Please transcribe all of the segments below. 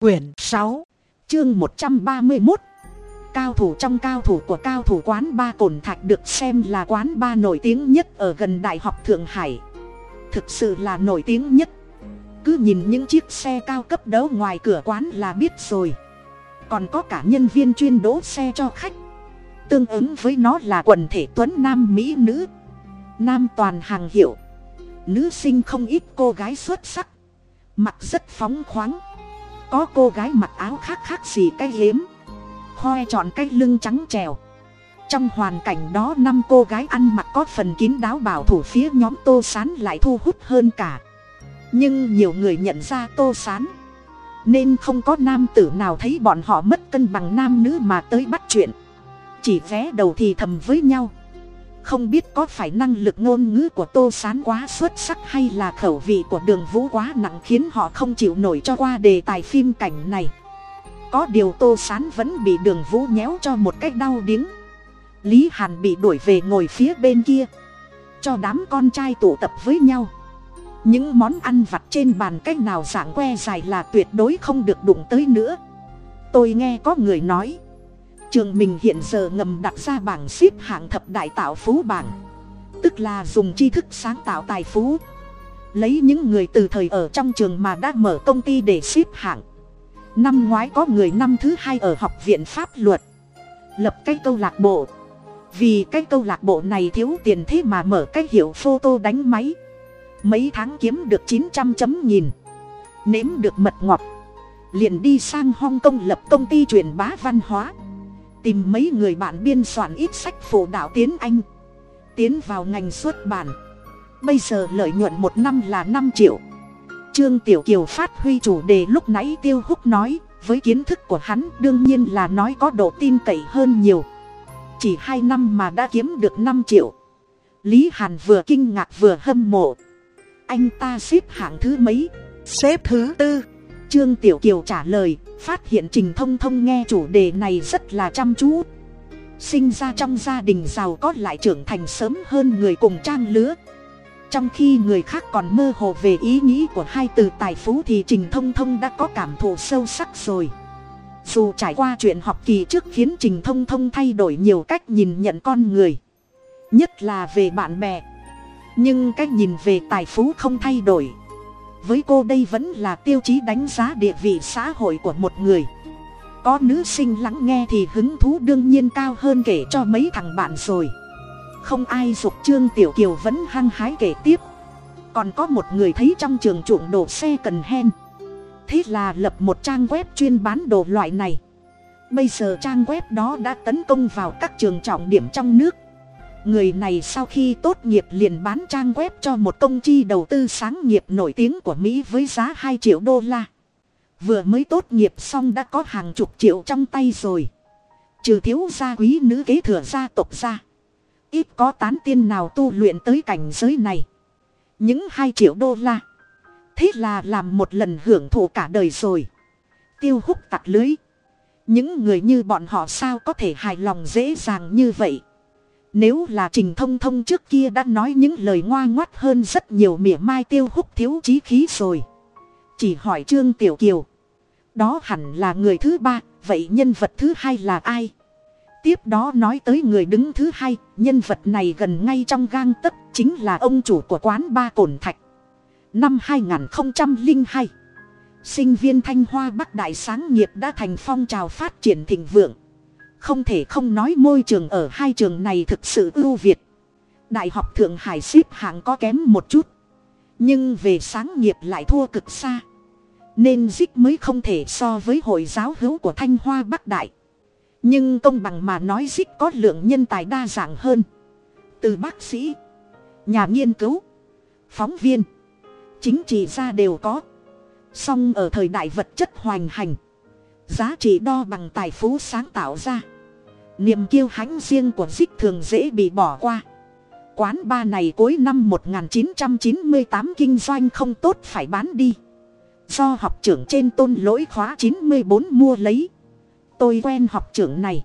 Quyển sáu, Chương một trăm ba mươi một Cao thủ trong cao thủ của cao thủ quán ba cồn thạch được xem là quán ba nổi tiếng nhất ở gần Đại học Thượng Hải. Thực sự là nổi tiếng nhất. Cứ nhìn những chiếc xe cao cấp đấu ngoài cửa quán là biết rồi. Còn có cả nhân viên chuyên đỗ xe cho khách. Tương ứng với nó là quần thể tuấn nam mỹ nữ. Nam toàn hàng hiệu. Nữ sinh không ít cô gái xuất sắc. Mặt rất phóng khoáng có cô gái mặc áo khác khác gì cái hiếm. Khoe chọn cái lưng trắng trèo. Trong hoàn cảnh đó năm cô gái ăn mặc có phần kín đáo bảo thủ phía nhóm tô sán lại thu hút hơn cả. Nhưng nhiều người nhận ra tô sán. Nên không có nam tử nào thấy bọn họ mất cân bằng nam nữ mà tới bắt chuyện. Chỉ vé đầu thì thầm với nhau không biết có phải năng lực ngôn ngữ của tô sán quá xuất sắc hay là khẩu vị của đường vũ quá nặng khiến họ không chịu nổi cho qua đề tài phim cảnh này. Có điều tô sán vẫn bị đường vũ nhéo cho một cách đau điếng. Lý hàn bị đuổi về ngồi phía bên kia. Cho đám con trai tụ tập với nhau. Những món ăn vặt trên bàn cách nào dạng que dài là tuyệt đối không được đụng tới nữa. Tôi nghe có người nói trường mình hiện giờ ngầm đặt ra bảng xếp hạng thập đại tạo phú bảng. Tức là dùng tri thức sáng tạo tài phú. Lấy những người từ thời ở trong trường mà đã mở công ty để xếp hạng. Năm ngoái có người năm thứ hai ở học viện pháp luật. Lập cái câu lạc bộ. Vì cái câu lạc bộ này thiếu tiền thế mà mở cái hiệu photo đánh máy. Mấy tháng kiếm được chín trăm chấm nghìn. Nếm được mật ngọt. Liền đi sang hong kong lập công ty truyền bá văn hóa tìm mấy người bạn biên soạn ít sách phổ đạo tiếng anh. Tiến vào ngành xuất bản. Bây giờ lợi nhuận một năm là năm triệu. Trương tiểu kiều phát huy chủ đề lúc nãy tiêu húc nói, với kiến thức của hắn đương nhiên là nói có độ tin cậy hơn nhiều. Chỉ hai năm mà đã kiếm được năm triệu. Lý hàn vừa kinh ngạc vừa hâm mộ. Anh ta xếp hạng thứ mấy? Xếp thứ tư trương tiểu kiều trả lời, phát hiện trình thông thông nghe chủ đề này rất là chăm chú. Sinh ra trong gia đình giàu có lại trưởng thành sớm hơn người cùng trang lứa. Trong khi người khác còn mơ hồ về ý nghĩ của hai từ tài phú thì trình thông thông đã có cảm thụ sâu sắc rồi. Dù trải qua chuyện học kỳ trước khiến trình thông thông thay đổi nhiều cách nhìn nhận con người, nhất là về bạn bè. Nhưng cách nhìn về tài phú không thay đổi với cô đây vẫn là tiêu chí đánh giá địa vị xã hội của một người. Có nữ sinh lắng nghe thì hứng thú đương nhiên cao hơn kể cho mấy thằng bạn rồi. Không ai dục trương tiểu kiều vẫn hăng hái kể tiếp. Còn có một người thấy trong trường chuộng đồ xe cần hen. Thế là lập một trang web chuyên bán đồ loại này. Bây giờ trang web đó đã tấn công vào các trường trọng điểm trong nước người này sau khi tốt nghiệp liền bán trang web cho một công ty đầu tư sáng nghiệp nổi tiếng của mỹ với giá hai triệu đô la. Vừa mới tốt nghiệp xong đã có hàng chục triệu trong tay rồi. Trừ thiếu gia quý nữ kế thừa gia tộc ra, ít có tán tiên nào tu luyện tới cảnh giới này. Những hai triệu đô la thế là làm một lần hưởng thụ cả đời rồi. Tiêu hút tặc lưới. Những người như bọn họ sao có thể hài lòng dễ dàng như vậy? Nếu là trình thông thông trước kia đã nói những lời ngoa ngoắt hơn rất nhiều mỉa mai tiêu hút thiếu chí khí rồi. Chỉ hỏi Trương Tiểu Kiều. Đó hẳn là người thứ ba, vậy nhân vật thứ hai là ai? Tiếp đó nói tới người đứng thứ hai, nhân vật này gần ngay trong gang tấc chính là ông chủ của quán ba cổn thạch. Năm 2002, sinh viên Thanh Hoa Bắc Đại sáng nghiệp đã thành phong trào phát triển thịnh vượng không thể không nói môi trường ở hai trường này thực sự ưu việt. Đại học thượng hải xếp hạng có kém một chút. Nhưng về sáng nghiệp lại thua cực xa. Nên dích mới không thể so với hội giáo hữu của thanh hoa bắc đại. Nhưng công bằng mà nói dích có lượng nhân tài đa dạng hơn. Từ bác sĩ, nhà nghiên cứu, phóng viên, chính trị gia đều có. Song ở thời đại vật chất hoành hành giá trị đo bằng tài phú sáng tạo ra. Niềm kiêu hãnh riêng của dích thường dễ bị bỏ qua. Quán ba này cuối năm 1998 kinh doanh không tốt phải bán đi. Do học trưởng trên tôn lỗi khóa 94 mua lấy. Tôi quen học trưởng này.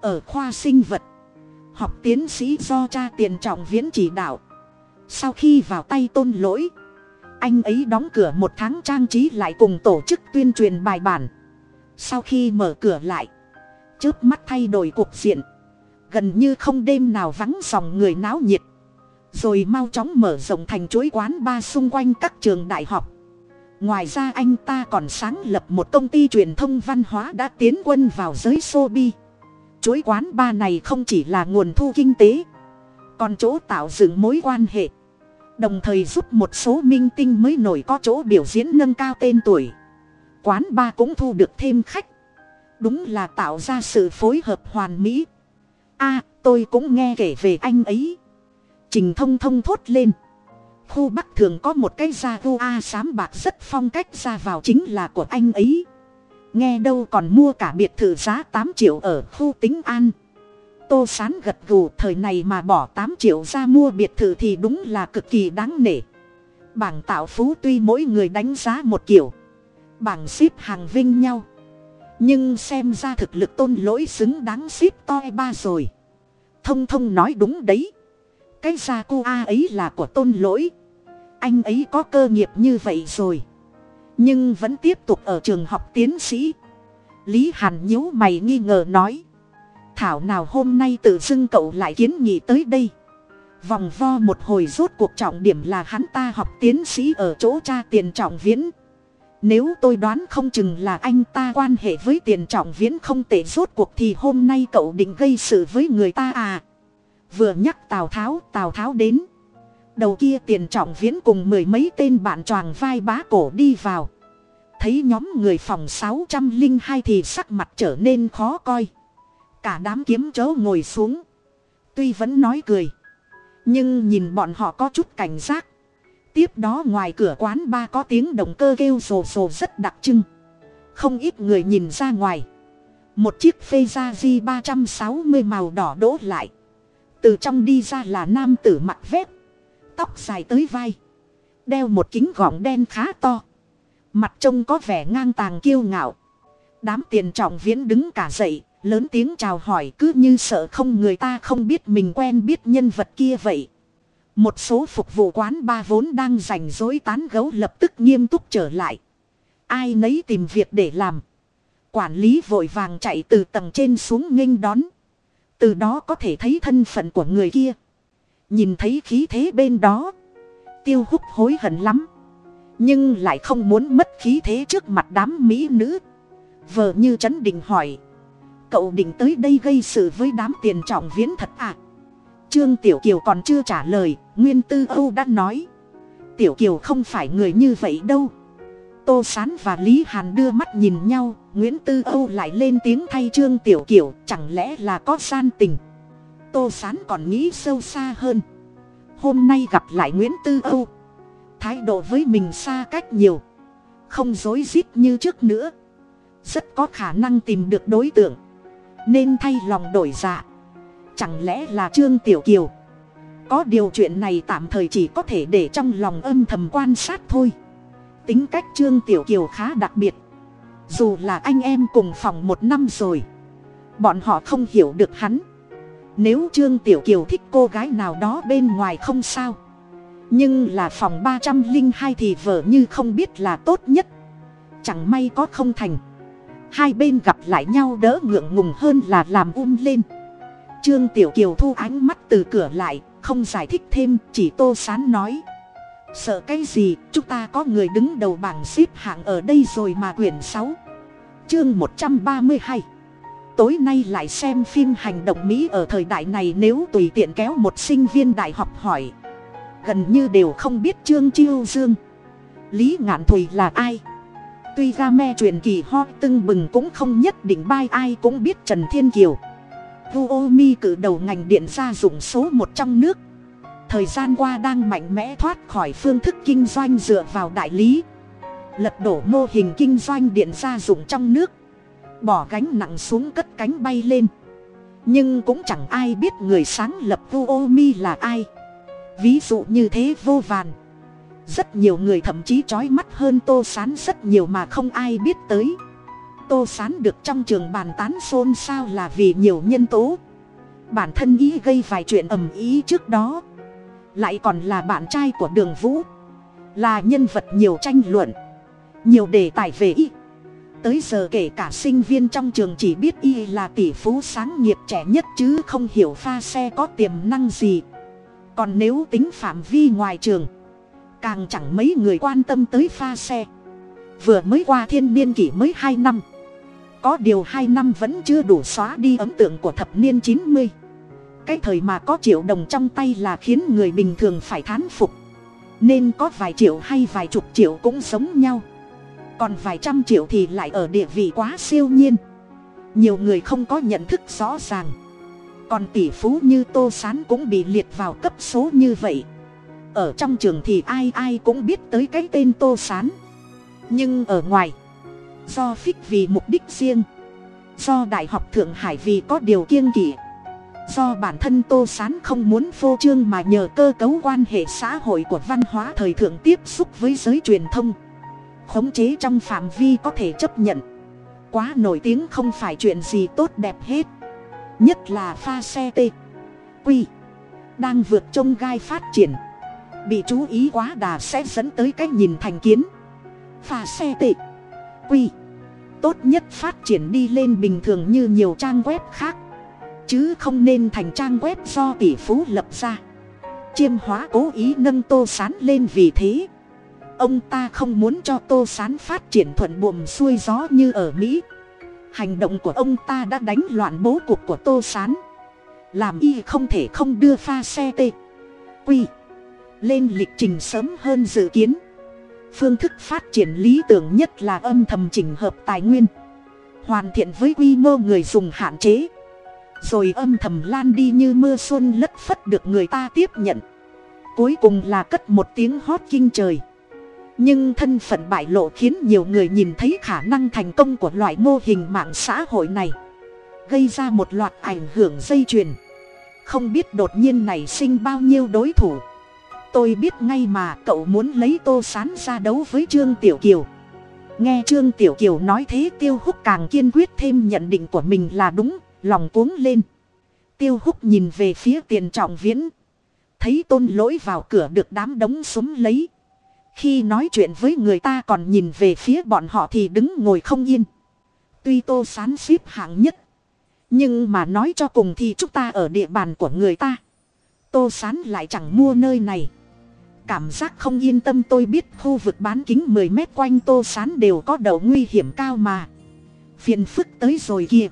Ở khoa sinh vật. Học tiến sĩ do cha tiền trọng viễn chỉ đạo. Sau khi vào tay tôn lỗi, anh ấy đóng cửa một tháng trang trí lại cùng tổ chức tuyên truyền bài bản sau khi mở cửa lại, chớp mắt thay đổi cuộc diện. Gần như không đêm nào vắng dòng người náo nhiệt. Rồi mau chóng mở rộng thành chuỗi quán ba xung quanh các trường đại học. Ngoài ra anh ta còn sáng lập một công ty truyền thông văn hóa đã tiến quân vào giới sobi. Chuỗi quán ba này không chỉ là nguồn thu kinh tế, còn chỗ tạo dựng mối quan hệ. Đồng thời giúp một số minh tinh mới nổi có chỗ biểu diễn nâng cao tên tuổi quán ba cũng thu được thêm khách. Đúng là tạo ra sự phối hợp hoàn mỹ. A, tôi cũng nghe kể về anh ấy. Trình thông thông thốt lên. Khu bắc thường có một cái gia gu a sám bạc rất phong cách ra vào chính là của anh ấy. Nghe đâu còn mua cả biệt thự giá tám triệu ở khu tính an. Tô sán gật gù, thời này mà bỏ tám triệu ra mua biệt thự thì đúng là cực kỳ đáng nể. Bảng tạo phú tuy mỗi người đánh giá một kiểu bảng ship hàng vinh nhau. Nhưng xem ra thực lực tôn lỗi xứng đáng ship toi e ba rồi. Thông thông nói đúng đấy. Cái gia cô a ấy là của tôn lỗi. Anh ấy có cơ nghiệp như vậy rồi. Nhưng vẫn tiếp tục ở trường học tiến sĩ. Lý hàn nhíu mày nghi ngờ nói. Thảo nào hôm nay tự dưng cậu lại kiến nghị tới đây? Vòng vo một hồi rốt cuộc trọng điểm là hắn ta học tiến sĩ ở chỗ cha tiền trọng viễn nếu tôi đoán không chừng là anh ta quan hệ với tiền trọng viễn không tệ, rốt cuộc thì hôm nay cậu định gây sự với người ta à? Vừa nhắc tào tháo tào tháo đến. Đầu kia tiền trọng viễn cùng mười mấy tên bạn choàng vai bá cổ đi vào. Thấy nhóm người phòng sáu trăm linh hai thì sắc mặt trở nên khó coi. Cả đám kiếm chớ ngồi xuống. Tuy vẫn nói cười, nhưng nhìn bọn họ có chút cảnh giác tiếp đó ngoài cửa quán ba có tiếng động cơ kêu rồ rồ rất đặc trưng. Không ít người nhìn ra ngoài. Một chiếc phê ra di ba trăm sáu mươi màu đỏ đỗ lại. Từ trong đi ra là nam tử mặc vét, tóc dài tới vai, đeo một kính gọng đen khá to. Mặt trông có vẻ ngang tàng kiêu ngạo. Đám tiền trọng viễn đứng cả dậy, lớn tiếng chào hỏi cứ như sợ không người ta không biết mình quen biết nhân vật kia vậy một số phục vụ quán ba vốn đang rảnh rối tán gấu lập tức nghiêm túc trở lại. Ai nấy tìm việc để làm. Quản lý vội vàng chạy từ tầng trên xuống nghênh đón. Từ đó có thể thấy thân phận của người kia. Nhìn thấy khí thế bên đó. Tiêu hút hối hận lắm. Nhưng lại không muốn mất khí thế trước mặt đám mỹ nữ. Vợ như chấn định hỏi. Cậu định tới đây gây sự với đám tiền trọng viễn thật à? Trương tiểu kiều còn chưa trả lời nguyên tư âu đã nói. Tiểu kiều không phải người như vậy đâu. Tô s á n và lý hàn đưa mắt nhìn nhau, nguyễn tư âu lại lên tiếng thay trương tiểu kiều, chẳng lẽ là có gian tình? Tô s á n còn nghĩ sâu xa hơn. Hôm nay gặp lại nguyễn tư âu. Thái độ với mình xa cách nhiều. Không rối rít như trước nữa. Rất có khả năng tìm được đối tượng. Nên thay lòng đổi dạ. Chẳng lẽ là trương tiểu kiều? Có điều chuyện này tạm thời chỉ có thể để trong lòng âm thầm quan sát thôi. Tính cách trương tiểu kiều khá đặc biệt. Dù là anh em cùng phòng một năm rồi, bọn họ không hiểu được hắn. Nếu trương tiểu kiều thích cô gái nào đó bên ngoài không sao. Nhưng là phòng ba trăm linh hai thì vợ như không biết là tốt nhất. Chẳng may có không thành. Hai bên gặp lại nhau đỡ ngượng ngùng hơn là làm um lên. Trương tiểu kiều thu ánh mắt từ cửa lại không giải thích thêm, chỉ tô sán nói. Sợ cái gì, chúng ta có người đứng đầu bảng xếp hạng ở đây rồi mà quyển sáu. Chương một trăm ba mươi hai. Tối nay lại xem phim hành động mỹ ở thời đại này nếu tùy tiện kéo một sinh viên đại học hỏi. Gần như đều không biết trương chiêu dương. Lý ngạn thùy là ai? Tuy ga me truyền kỳ ho tưng bừng cũng không nhất định bai, ai cũng biết trần thiên kiều vuomi cử đầu ngành điện gia dụng số một trong nước. Thời gian qua đang mạnh mẽ thoát khỏi phương thức kinh doanh dựa vào đại lý. Lật đổ mô hình kinh doanh điện gia dụng trong nước. Bỏ gánh nặng xuống cất cánh bay lên. Nhưng cũng chẳng ai biết người sáng lập vuomi là ai. Ví dụ như thế vô vàn. Rất nhiều người thậm chí trói mắt hơn tô sán, rất nhiều mà không ai biết tới tô sán được trong trường bàn tán xôn xao là vì nhiều nhân tố. Bản thân ý gây vài chuyện ầm ý trước đó. Lại còn là bạn trai của đường vũ. Là nhân vật nhiều tranh luận, nhiều đề tài về y. Tới giờ kể cả sinh viên trong trường chỉ biết y là tỷ phú sáng nghiệp trẻ nhất chứ không hiểu pha xe có tiềm năng gì. Còn nếu tính phạm vi ngoài trường, càng chẳng mấy người quan tâm tới pha xe. Vừa mới qua thiên niên kỷ mới hai năm có điều hai năm vẫn chưa đủ xóa đi ấn tượng của thập niên chín mươi. Cái thời mà có triệu đồng trong tay là khiến người bình thường phải thán phục. Nên có vài triệu hay vài chục triệu cũng giống nhau. Còn vài trăm triệu thì lại ở địa vị quá siêu nhiên. Nhiều người không có nhận thức rõ ràng. Còn tỷ phú như tô s á n cũng bị liệt vào cấp số như vậy. Ở trong trường thì ai ai cũng biết tới cái tên tô s á n nhưng ở ngoài do phích vì mục đích riêng. Do đại học thượng hải vì có điều kiêng kỵ. Do bản thân tô s á n không muốn phô trương mà nhờ cơ cấu quan hệ xã hội của văn hóa thời thượng tiếp xúc với giới truyền thông. Khống chế trong phạm vi có thể chấp nhận. Quá nổi tiếng không phải chuyện gì tốt đẹp hết. Nhất là pha xe t quy. Đang vượt trông gai phát triển. Bị chú ý quá đà sẽ dẫn tới cách nhìn thành kiến. Pha xe t quy. Tốt nhất phát triển đi lên bình thường như nhiều trang web khác. Chứ không nên thành trang web do tỷ phú lập ra. Chiêm hóa cố ý nâng tô sán lên vì thế. Ông ta không muốn cho tô sán phát triển thuận buồm xuôi gió như ở mỹ. Hành động của ông ta đã đánh loạn bố cục của tô sán. Làm y không thể không đưa pha xe t quy. Lên lịch trình sớm hơn dự kiến phương thức phát triển lý tưởng nhất là âm thầm chỉnh hợp tài nguyên, hoàn thiện với quy mô người dùng hạn chế. Rồi âm thầm lan đi như mưa xuân lất phất được người ta tiếp nhận. Cuối cùng là cất một tiếng hót kinh trời. Nhưng thân phận bại lộ khiến nhiều người nhìn thấy khả năng thành công của loại mô hình mạng xã hội này. Gây ra một loạt ảnh hưởng dây chuyền. Không biết đột nhiên nảy sinh bao nhiêu đối thủ tôi biết ngay mà, cậu muốn lấy tô sán ra đấu với trương tiểu kiều. Nghe trương tiểu kiều nói thế, tiêu húc càng kiên quyết thêm nhận định của mình là đúng, lòng cuống lên. Tiêu húc nhìn về phía tiền trọng viễn. Thấy tôn lỗi vào cửa được đám đống súng lấy. Khi nói chuyện với người ta còn nhìn về phía bọn họ thì đứng ngồi không yên. Tuy tô sán xếp hạng nhất, nhưng mà nói cho cùng thì chúng ta ở địa bàn của người ta. Tô sán lại chẳng mua nơi này cảm giác không yên tâm tôi biết khu vực bán kính mười mét quanh tô sán đều có đầu nguy hiểm cao mà. Phiền phức tới rồi kìa.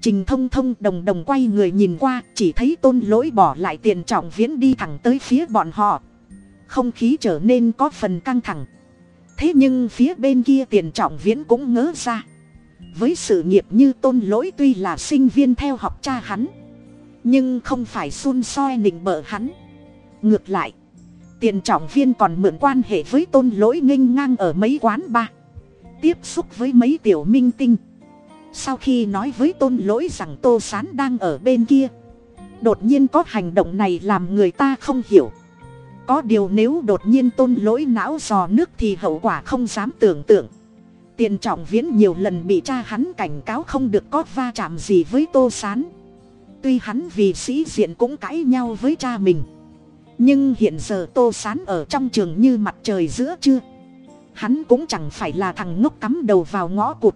Trình thông thông đồng đồng quay người nhìn qua, chỉ thấy tôn lỗi bỏ lại tiền trọng viễn đi thẳng tới phía bọn họ. Không khí trở nên có phần căng thẳng. Thế nhưng phía bên kia tiền trọng viễn cũng ngớ ra. Với sự nghiệp như tôn lỗi tuy là sinh viên theo học cha hắn, nhưng không phải xun soi nịnh bợ hắn. Ngược lại tiền trọng viên còn mượn quan hệ với tôn lỗi nghênh ngang ở mấy quán bar, tiếp xúc với mấy tiểu minh tinh. Sau khi nói với tôn lỗi rằng tô sán đang ở bên kia đột nhiên có hành động này làm người ta không hiểu. Có điều nếu đột nhiên tôn lỗi não dò nước thì hậu quả không dám tưởng tượng. Tiền trọng viễn nhiều lần bị cha hắn cảnh cáo không được có va chạm gì với tô s á n tuy hắn vì sĩ diện cũng cãi nhau với cha mình nhưng hiện giờ tô s á n ở trong trường như mặt trời giữa trưa. Hắn cũng chẳng phải là thằng ngốc cắm đầu vào ngõ cụt.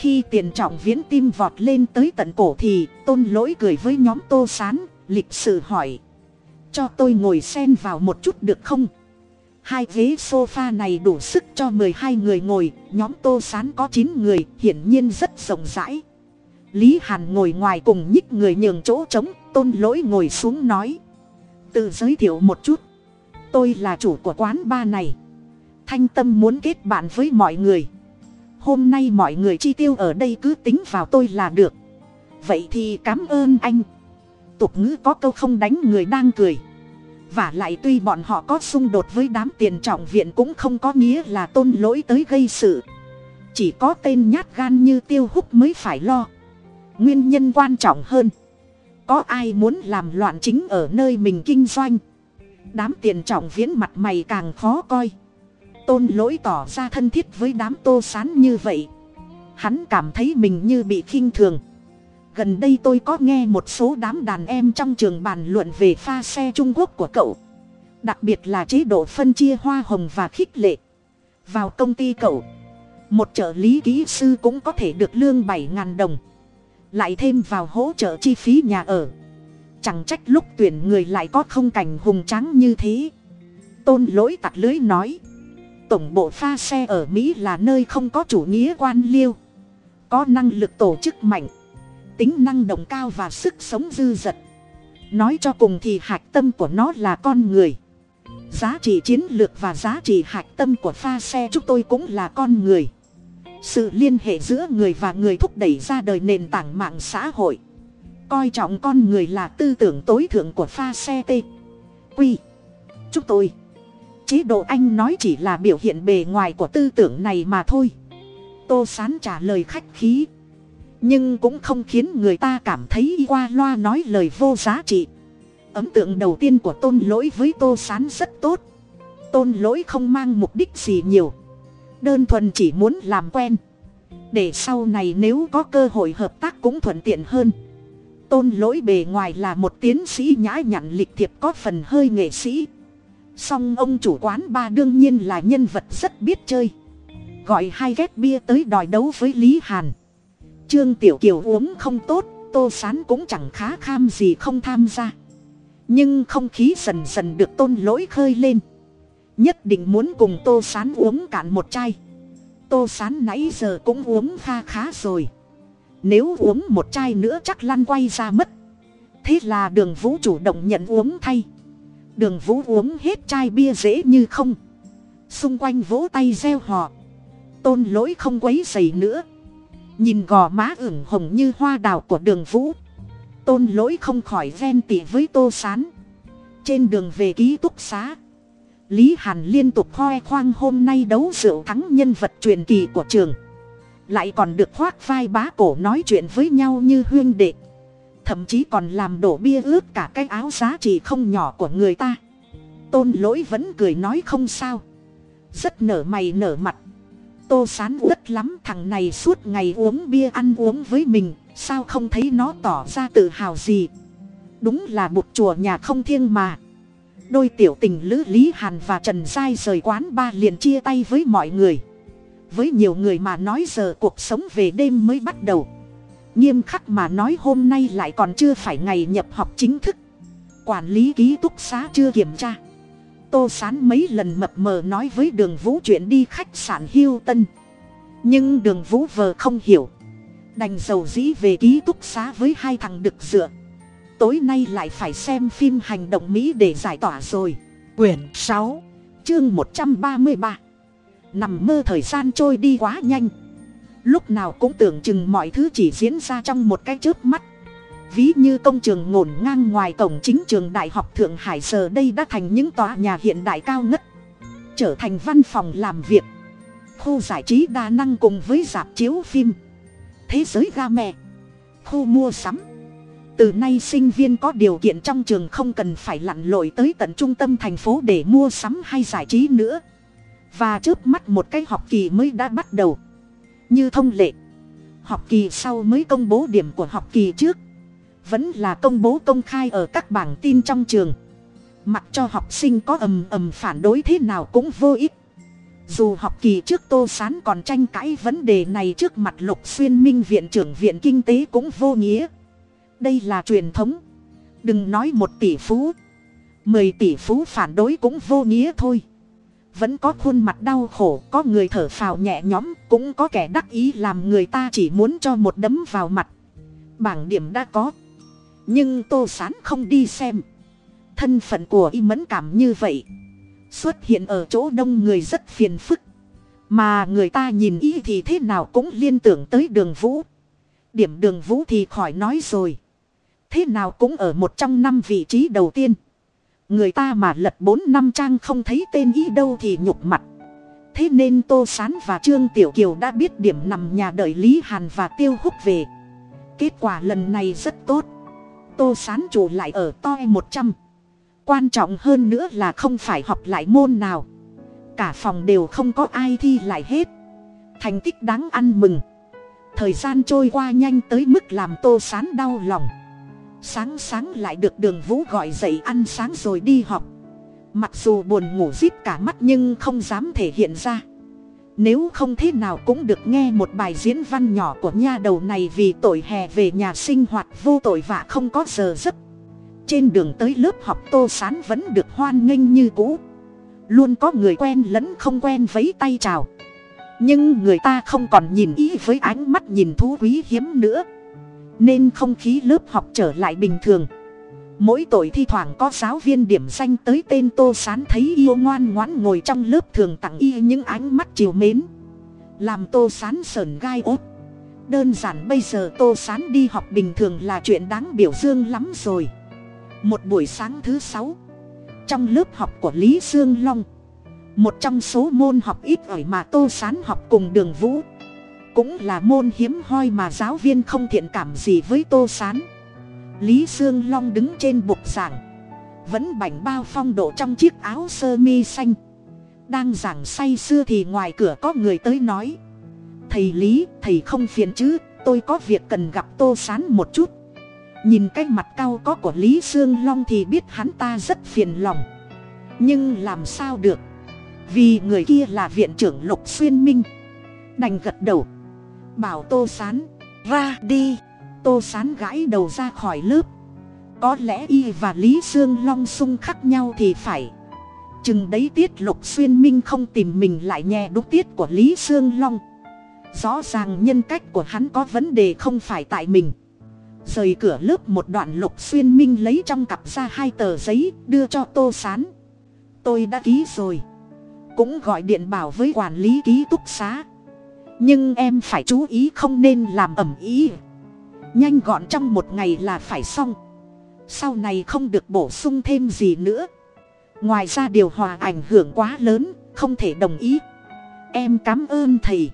Khi tiền trọng viễn tim vọt lên tới tận cổ thì tôn lỗi cười với nhóm tô s á n lịch sự hỏi, cho tôi ngồi xen vào một chút được không? Hai ghế sofa này đủ sức cho mười hai người ngồi, nhóm tô sán có chín người, hiển nhiên rất rộng rãi. Lý hàn ngồi ngoài cùng nhích người nhường chỗ trống, tôn lỗi ngồi xuống nói tự giới thiệu một chút. Tôi là chủ của quán ba này. Thanh tâm muốn kết bạn với mọi người. Hôm nay mọi người chi tiêu ở đây cứ tính vào tôi là được. Vậy thì cảm ơn anh. Tục ngữ có câu không đánh người đang cười. Và lại tuy bọn họ có xung đột với đám tiền trọng viện cũng không có nghĩa là tôn lỗi tới gây sự. Chỉ có tên nhát gan như tiêu hút mới phải lo. Nguyên nhân quan trọng hơn có ai muốn làm loạn chính ở nơi mình kinh doanh? Đám tiền trọng viễn mặt mày càng khó coi. Tôn lỗi tỏ ra thân thiết với đám tô sán như vậy. Hắn cảm thấy mình như bị khinh thường. Gần đây tôi có nghe một số đám đàn em trong trường bàn luận về pha xe trung quốc của cậu. Đặc biệt là chế độ phân chia hoa hồng và khích lệ. Vào công ty cậu, một trợ lý kỹ sư cũng có thể được lương bảy ngàn đồng lại thêm vào hỗ trợ chi phí nhà ở. Chẳng trách lúc tuyển người lại có không cảnh hùng tráng như thế. Tôn lỗi tặc lưới nói, tổng bộ pha xe ở mỹ là nơi không có chủ nghĩa quan liêu, có năng lực tổ chức mạnh, tính năng động cao và sức sống dư dật. Nói cho cùng thì hạch tâm của nó là con người. Giá trị chiến lược và giá trị hạch tâm của pha xe chúng tôi cũng là con người sự liên hệ giữa người và người thúc đẩy ra đời nền tảng mạng xã hội. Coi trọng con người là tư tưởng tối thượng của pha xe t quy. Chúng tôi. Chế độ anh nói chỉ là biểu hiện bề ngoài của tư tưởng này mà thôi. Tô sán trả lời khách khí. Nhưng cũng không khiến người ta cảm thấy qua loa nói lời vô giá trị. Ấn tượng đầu tiên của tôn lỗi với tô sán rất tốt. Tôn lỗi không mang mục đích gì nhiều đơn thuần chỉ muốn làm quen. Để sau này nếu có cơ hội hợp tác cũng thuận tiện hơn. Tôn lỗi bề ngoài là một tiến sĩ nhã nhặn lịch thiệp có phần hơi nghệ sĩ. Song ông chủ quán ba đương nhiên là nhân vật rất biết chơi. Gọi hai ghét bia tới đòi đấu với lý hàn. Trương tiểu kiều uống không tốt, tô sán cũng chẳng khá kham gì không tham gia. Nhưng không khí dần dần được tôn lỗi khơi lên nhất định muốn cùng tô sán uống cạn một chai. Tô sán nãy giờ cũng uống kha khá rồi. Nếu uống một chai nữa chắc lăn quay ra mất. Thế là đường vũ chủ động nhận uống thay. Đường vũ uống hết chai bia dễ như không. Xung quanh vỗ tay gieo họ tôn lỗi không quấy dày nữa. Nhìn gò má ửng hồng như hoa đào của đường vũ. Tôn lỗi không khỏi ven tỉ với tô sán. Trên đường về ký túc xá lý hàn liên tục khoe khoang hôm nay đấu rượu thắng nhân vật truyền kỳ của trường. Lại còn được khoác vai bá cổ nói chuyện với nhau như huyên đệ. Thậm chí còn làm đổ bia ướt cả cái áo giá trị không nhỏ của người ta. Tôn lỗi vẫn cười nói không sao. Rất nở mày nở mặt. Tô sán uất lắm, thằng này suốt ngày uống bia ăn uống với mình, sao không thấy nó tỏ ra tự hào gì? Đúng là một chùa nhà không thiêng mà đôi tiểu tình lữ lý hàn và trần giai rời quán ba liền chia tay với mọi người. Với nhiều người mà nói giờ cuộc sống về đêm mới bắt đầu. Nghiêm khắc mà nói hôm nay lại còn chưa phải ngày nhập học chính thức. Quản lý ký túc xá chưa kiểm tra. Tô sán mấy lần mập mờ nói với đường vũ chuyện đi khách sạn hiêu tân nhưng đường vũ vờ không hiểu. Đành dầu dĩ về ký túc xá với hai thằng đực dựa tối nay lại phải xem phim hành động mỹ để giải tỏa rồi. Quyển sáu, chương một trăm ba mươi ba. Nằm mơ thời gian trôi đi quá nhanh. Lúc nào cũng tưởng chừng mọi thứ chỉ diễn ra trong một cái chớp mắt. Ví như công trường ngổn ngang ngoài cổng chính trường đại học thượng hải giờ đây đã thành những tòa nhà hiện đại cao ngất. Trở thành văn phòng làm việc. Khu giải trí đa năng cùng với dạp chiếu phim. Thế giới ga mẹ khu mua sắm từ nay sinh viên có điều kiện trong trường không cần phải lặn lội tới tận trung tâm thành phố để mua sắm hay giải trí nữa. Và trước mắt một cái học kỳ mới đã bắt đầu. Như thông lệ, học kỳ sau mới công bố điểm của học kỳ trước. Vẫn là công bố công khai ở các bảng tin trong trường. Mặc cho học sinh có ầm ầm phản đối thế nào cũng vô ích. Dù học kỳ trước tô s á n còn tranh cãi vấn đề này trước mặt lục xuyên minh viện trưởng viện kinh tế cũng vô nghĩa đây là truyền thống. Đừng nói một tỷ phú. Mười tỷ phú phản đối cũng vô nghĩa thôi. Vẫn có khuôn mặt đau khổ, có người thở phào nhẹ nhõm, cũng có kẻ đắc ý làm người ta chỉ muốn cho một đấm vào mặt. Bảng điểm đã có. Nhưng tô sán không đi xem. Thân phận của y mẫn cảm như vậy, xuất hiện ở chỗ đông người rất phiền phức. Mà người ta nhìn y thì thế nào cũng liên tưởng tới đường vũ. Điểm đường vũ thì khỏi nói rồi thế nào cũng ở một trong năm vị trí đầu tiên. Người ta mà lật bốn năm trang không thấy tên y đâu thì nhục mặt. Thế nên tô sán và trương tiểu kiều đã biết điểm nằm nhà đợi lý hàn và tiêu hút về. Kết quả lần này rất tốt. Tô sán chủ lại ở toi một trăm. Quan trọng hơn nữa là không phải học lại môn nào. Cả phòng đều không có ai thi lại hết. Thành tích đáng ăn mừng. Thời gian trôi qua nhanh tới mức làm tô sán đau lòng sáng sáng lại được đường vũ gọi dậy ăn sáng rồi đi học. Mặc dù buồn ngủ rít cả mắt nhưng không dám thể hiện ra. Nếu không thế nào cũng được nghe một bài diễn văn nhỏ của nha đầu này vì tội hè về nhà sinh hoạt vô tội vạ không có giờ giấc. Trên đường tới lớp học tô sán vẫn được hoan nghênh như cũ. Luôn có người quen lẫn không quen vấy tay chào. Nhưng người ta không còn nhìn ý với ánh mắt nhìn thú quý hiếm nữa nên không khí lớp học trở lại bình thường. Mỗi tội thi thoảng có giáo viên điểm danh tới tên tô sán thấy yêu ngoan ngoãn ngồi trong lớp thường tặng y những ánh mắt chiều mến. Làm tô sán sờn gai ốt đơn giản bây giờ tô sán đi học bình thường là chuyện đáng biểu dương lắm rồi. Một buổi sáng thứ sáu, trong lớp học của lý sương long, một trong số môn học ít ỏi mà tô sán học cùng đường vũ cũng là môn hiếm hoi mà giáo viên không thiện cảm gì với tô sán. Lý sương long đứng trên bục giảng, vẫn bảnh bao phong độ trong chiếc áo sơ mi xanh. Đang giảng say sưa thì ngoài cửa có người tới nói, thầy lý, thầy không phiền chứ, tôi có việc cần gặp tô sán một chút. Nhìn cái mặt cao có của lý sương long thì biết hắn ta rất phiền lòng. Nhưng làm sao được, vì người kia là viện trưởng lục xuyên minh. Đành gật đầu bảo tô sán, ra đi. Tô sán gãi đầu ra khỏi lớp. Có lẽ y và lý sương long sung khắc nhau thì phải. Chừng đấy tiết lục xuyên minh không tìm mình lại nhẹ đúc tiết của lý sương long. Rõ ràng nhân cách của hắn có vấn đề không phải tại mình. Rời cửa lớp một đoạn lục xuyên minh lấy trong cặp ra hai tờ giấy đưa cho tô sán. Tôi đã ký rồi. Cũng gọi điện bảo với quản lý ký túc xá nhưng em phải chú ý không nên làm ẩm ý. Nhanh gọn trong một ngày là phải xong. Sau này không được bổ sung thêm gì nữa. Ngoài ra điều hòa ảnh hưởng quá lớn, không thể đồng ý. Em cảm ơn thầy.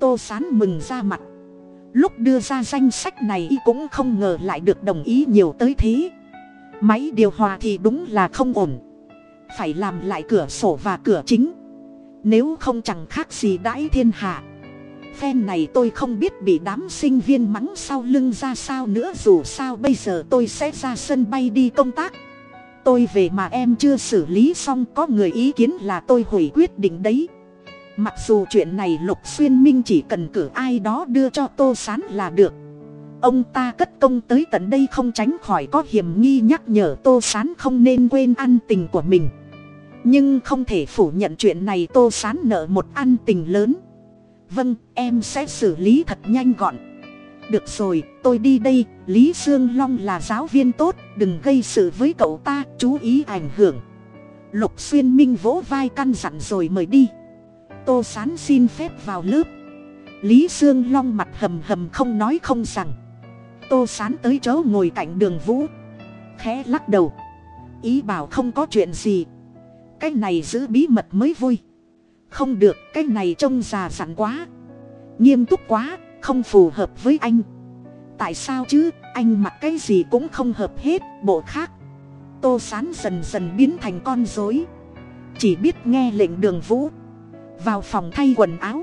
Tô sán mừng ra mặt. Lúc đưa ra danh sách này y cũng không ngờ lại được đồng ý nhiều tới thế. Máy điều hòa thì đúng là không ổn. Phải làm lại cửa sổ và cửa chính. Nếu không chẳng khác gì đãi thiên hạ phen này tôi không biết bị đám sinh viên mắng sau lưng ra sao nữa, dù sao bây giờ tôi sẽ ra sân bay đi công tác. Tôi về mà em chưa xử lý xong, có người ý kiến là tôi hủy quyết định đấy. Mặc dù chuyện này lục xuyên minh chỉ cần cử ai đó đưa cho tô sán là được. Ông ta cất công tới tận đây không tránh khỏi có hiểm nghi nhắc nhở tô sán không nên quên ăn tình của mình. Nhưng không thể phủ nhận chuyện này tô sán nợ một ăn tình lớn vâng em sẽ xử lý thật nhanh gọn. Được rồi, tôi đi đây, lý sương long là giáo viên tốt, đừng gây sự với cậu ta, chú ý ảnh hưởng. Lục xuyên minh vỗ vai căn dặn rồi mời đi. Tô sán xin phép vào lớp. Lý sương long mặt hầm hầm không nói không rằng. Tô sán tới chỗ ngồi cạnh đường vũ. Khẽ lắc đầu. Ý bảo không có chuyện gì. Cái này giữ bí mật mới vui không được, cái này trông già dặn quá. Nghiêm túc quá, không phù hợp với anh. Tại sao chứ, anh mặc cái gì cũng không hợp hết, bộ khác. Tô sán dần dần biến thành con dối chỉ biết nghe lệnh đường vũ. Vào phòng thay quần áo.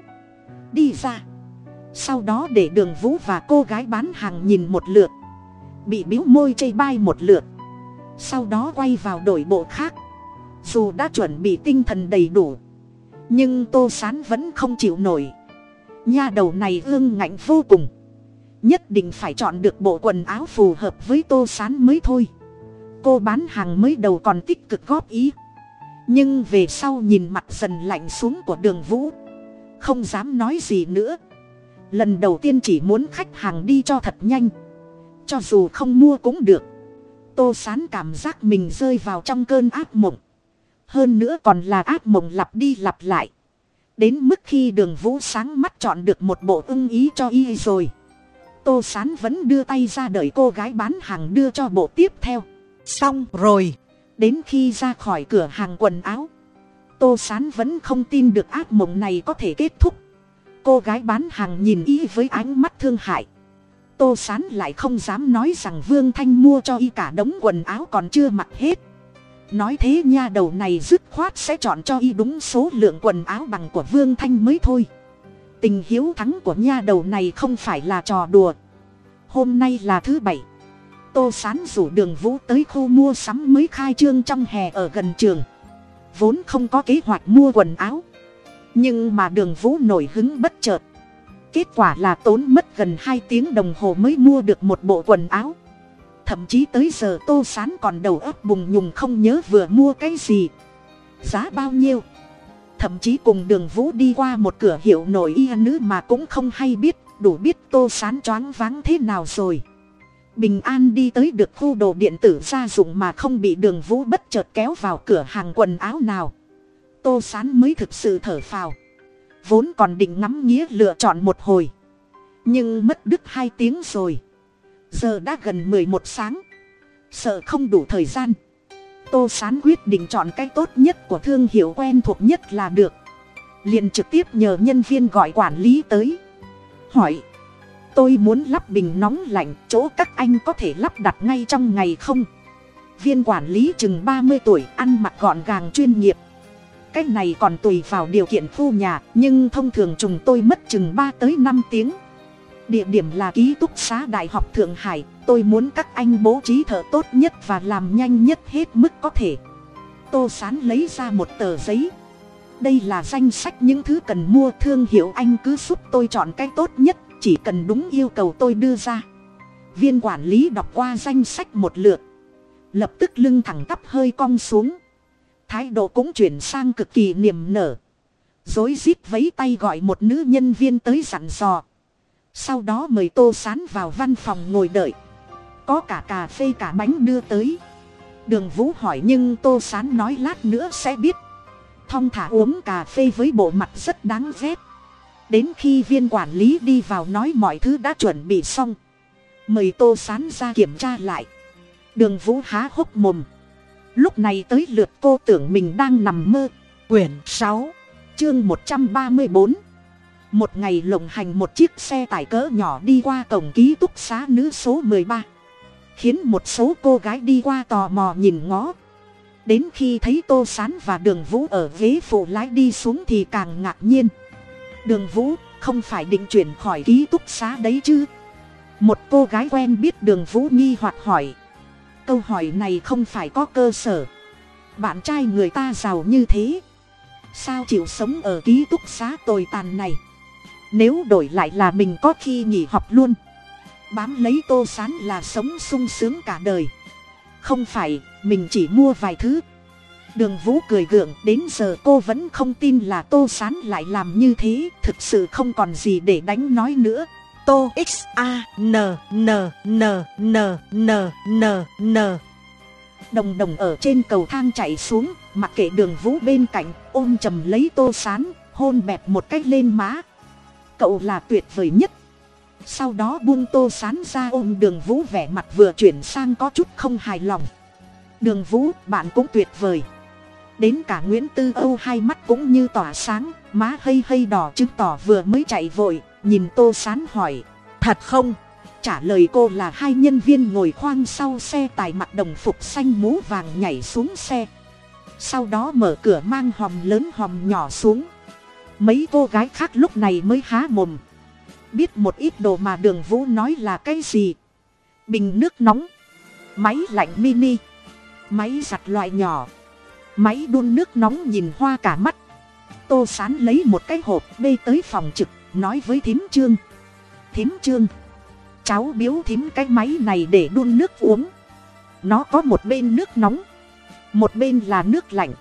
Đi ra. Sau đó để đường vũ và cô gái bán hàng nhìn một lượt. Bị biếu môi chây bai một lượt. Sau đó quay vào đổi bộ khác. Dù đã chuẩn bị tinh thần đầy đủ nhưng tô sán vẫn không chịu nổi. Nha đầu này ương ngạnh vô cùng. Nhất định phải chọn được bộ quần áo phù hợp với tô sán mới thôi. Cô bán hàng mới đầu còn tích cực góp ý. Nhưng về sau nhìn mặt dần lạnh xuống của đường vũ. Không dám nói gì nữa. Lần đầu tiên chỉ muốn khách hàng đi cho thật nhanh. Cho dù không mua cũng được. Tô sán cảm giác mình rơi vào trong cơn ác mộng hơn nữa còn là ác mộng lặp đi lặp lại. Đến mức khi đường vũ sáng mắt chọn được một bộ ưng ý cho y rồi. Tô sán vẫn đưa tay ra đợi cô gái bán hàng đưa cho bộ tiếp theo. Xong rồi. Đến khi ra khỏi cửa hàng quần áo, tô sán vẫn không tin được ác mộng này có thể kết thúc. Cô gái bán hàng nhìn y với ánh mắt thương hại. Tô sán lại không dám nói rằng vương thanh mua cho y cả đống quần áo còn chưa mặc hết nói thế nha đầu này dứt khoát sẽ chọn cho y đúng số lượng quần áo bằng của vương thanh mới thôi. Tình hiếu thắng của nha đầu này không phải là trò đùa. Hôm nay là thứ bảy. Tô sán rủ đường vũ tới khu mua sắm mới khai trương trong hè ở gần trường. Vốn không có kế hoạch mua quần áo. Nhưng mà đường vũ nổi hứng bất chợt. Kết quả là tốn mất gần hai tiếng đồng hồ mới mua được một bộ quần áo thậm chí tới giờ tô sán còn đầu óc bùng nhùng không nhớ vừa mua cái gì. Giá bao nhiêu? Thậm chí cùng đường vũ đi qua một cửa hiệu nổi y nữ mà cũng không hay biết, đủ biết tô sán choáng váng thế nào rồi. Bình an đi tới được khu đồ điện tử gia dụng mà không bị đường vũ bất chợt kéo vào cửa hàng quần áo nào. Tô sán mới thực sự thở phào. Vốn còn định ngắm nghĩa lựa chọn một hồi. Nhưng mất đức hai tiếng rồi giờ đã gần mười một sáng. Sợ không đủ thời gian. Tô sán quyết định chọn cái tốt nhất của thương hiệu quen thuộc nhất là được. Liền trực tiếp nhờ nhân viên gọi quản lý tới. Hỏi, tôi muốn lắp bình nóng lạnh, chỗ các anh có thể lắp đặt ngay trong ngày không? Viên quản lý chừng ba mươi tuổi, ăn mặc gọn gàng chuyên nghiệp. Cái này còn tùy vào điều kiện khu nhà, nhưng thông thường chúng tôi mất chừng ba tới năm tiếng địa điểm là ký túc xá đại học thượng hải. Tôi muốn các anh bố trí thợ tốt nhất và làm nhanh nhất hết mức có thể. Tô sán lấy ra một tờ giấy. Đây là danh sách những thứ cần mua. Thương hiệu anh cứ giúp tôi chọn cái tốt nhất. Chỉ cần đúng yêu cầu tôi đưa ra. Viên quản lý đọc qua danh sách một lượt. Lập tức lưng thẳng tắp hơi cong xuống. Thái độ cũng chuyển sang cực kỳ niềm nở. Rối rít vấy tay gọi một nữ nhân viên tới dặn dò sau đó mời tô sán vào văn phòng ngồi đợi. Có cả cà phê cả bánh đưa tới. Đường vũ hỏi nhưng tô sán nói lát nữa sẽ biết. Thong thả uống cà phê với bộ mặt rất đáng ghét. Đến khi viên quản lý đi vào nói mọi thứ đã chuẩn bị xong. Mời tô sán ra kiểm tra lại. Đường vũ há hốc mồm. Lúc này tới lượt cô tưởng mình đang nằm mơ. Quyển sáu, chương một trăm ba mươi bốn một ngày lộng hành một chiếc xe tải cỡ nhỏ đi qua cổng ký túc xá nữ số mười ba. Khiến một số cô gái đi qua tò mò nhìn ngó. Đến khi thấy tô sán và đường vũ ở ghế phụ lái đi xuống thì càng ngạc nhiên. Đường vũ, không phải định chuyển khỏi ký túc xá đấy chứ? Một cô gái quen biết đường vũ nghi hoặc hỏi. Câu hỏi này không phải có cơ sở. Bạn trai người ta giàu như thế. Sao chịu sống ở ký túc xá tồi tàn này? Nếu đổi lại là mình có khi nghỉ học luôn. Bám lấy tô sán là sống sung sướng cả đời. Không phải, mình chỉ mua vài thứ. Đường vũ cười gượng, đến giờ cô vẫn không tin là tô sán lại làm như thế, thực sự không còn gì để đánh nói nữa. Tô x a n n n n n n n. Đồng đồng ở trên cầu thang chạy xuống, mặc kệ đường vũ bên cạnh, ôm chầm lấy tô sán, hôn bẹp một cách lên má cậu là tuyệt vời nhất. Sau đó buông tô sán ra ôm đường vũ vẻ mặt vừa chuyển sang có chút không hài lòng. Đường vũ, bạn cũng tuyệt vời. Đến cả nguyễn tư âu hai mắt cũng như tỏa sáng, má hây hây đỏ chứng tỏ vừa mới chạy vội, nhìn tô sán hỏi, thật không? Trả lời cô là hai nhân viên ngồi khoang sau xe tài mặt đồng phục xanh mũ vàng nhảy xuống xe. Sau đó mở cửa mang hòm lớn hòm nhỏ xuống mấy cô gái khác lúc này mới há mồm. Biết một ít đồ mà đường vũ nói là cái gì. Bình nước nóng. Máy lạnh mini. Máy giặt loại nhỏ. Máy đun nước nóng nhìn hoa cả mắt. Tô sán lấy một cái hộp bê tới phòng trực, nói với thím trương. Thím trương, cháu biếu thím cái máy này để đun nước uống. Nó có một bên nước nóng, một bên là nước lạnh.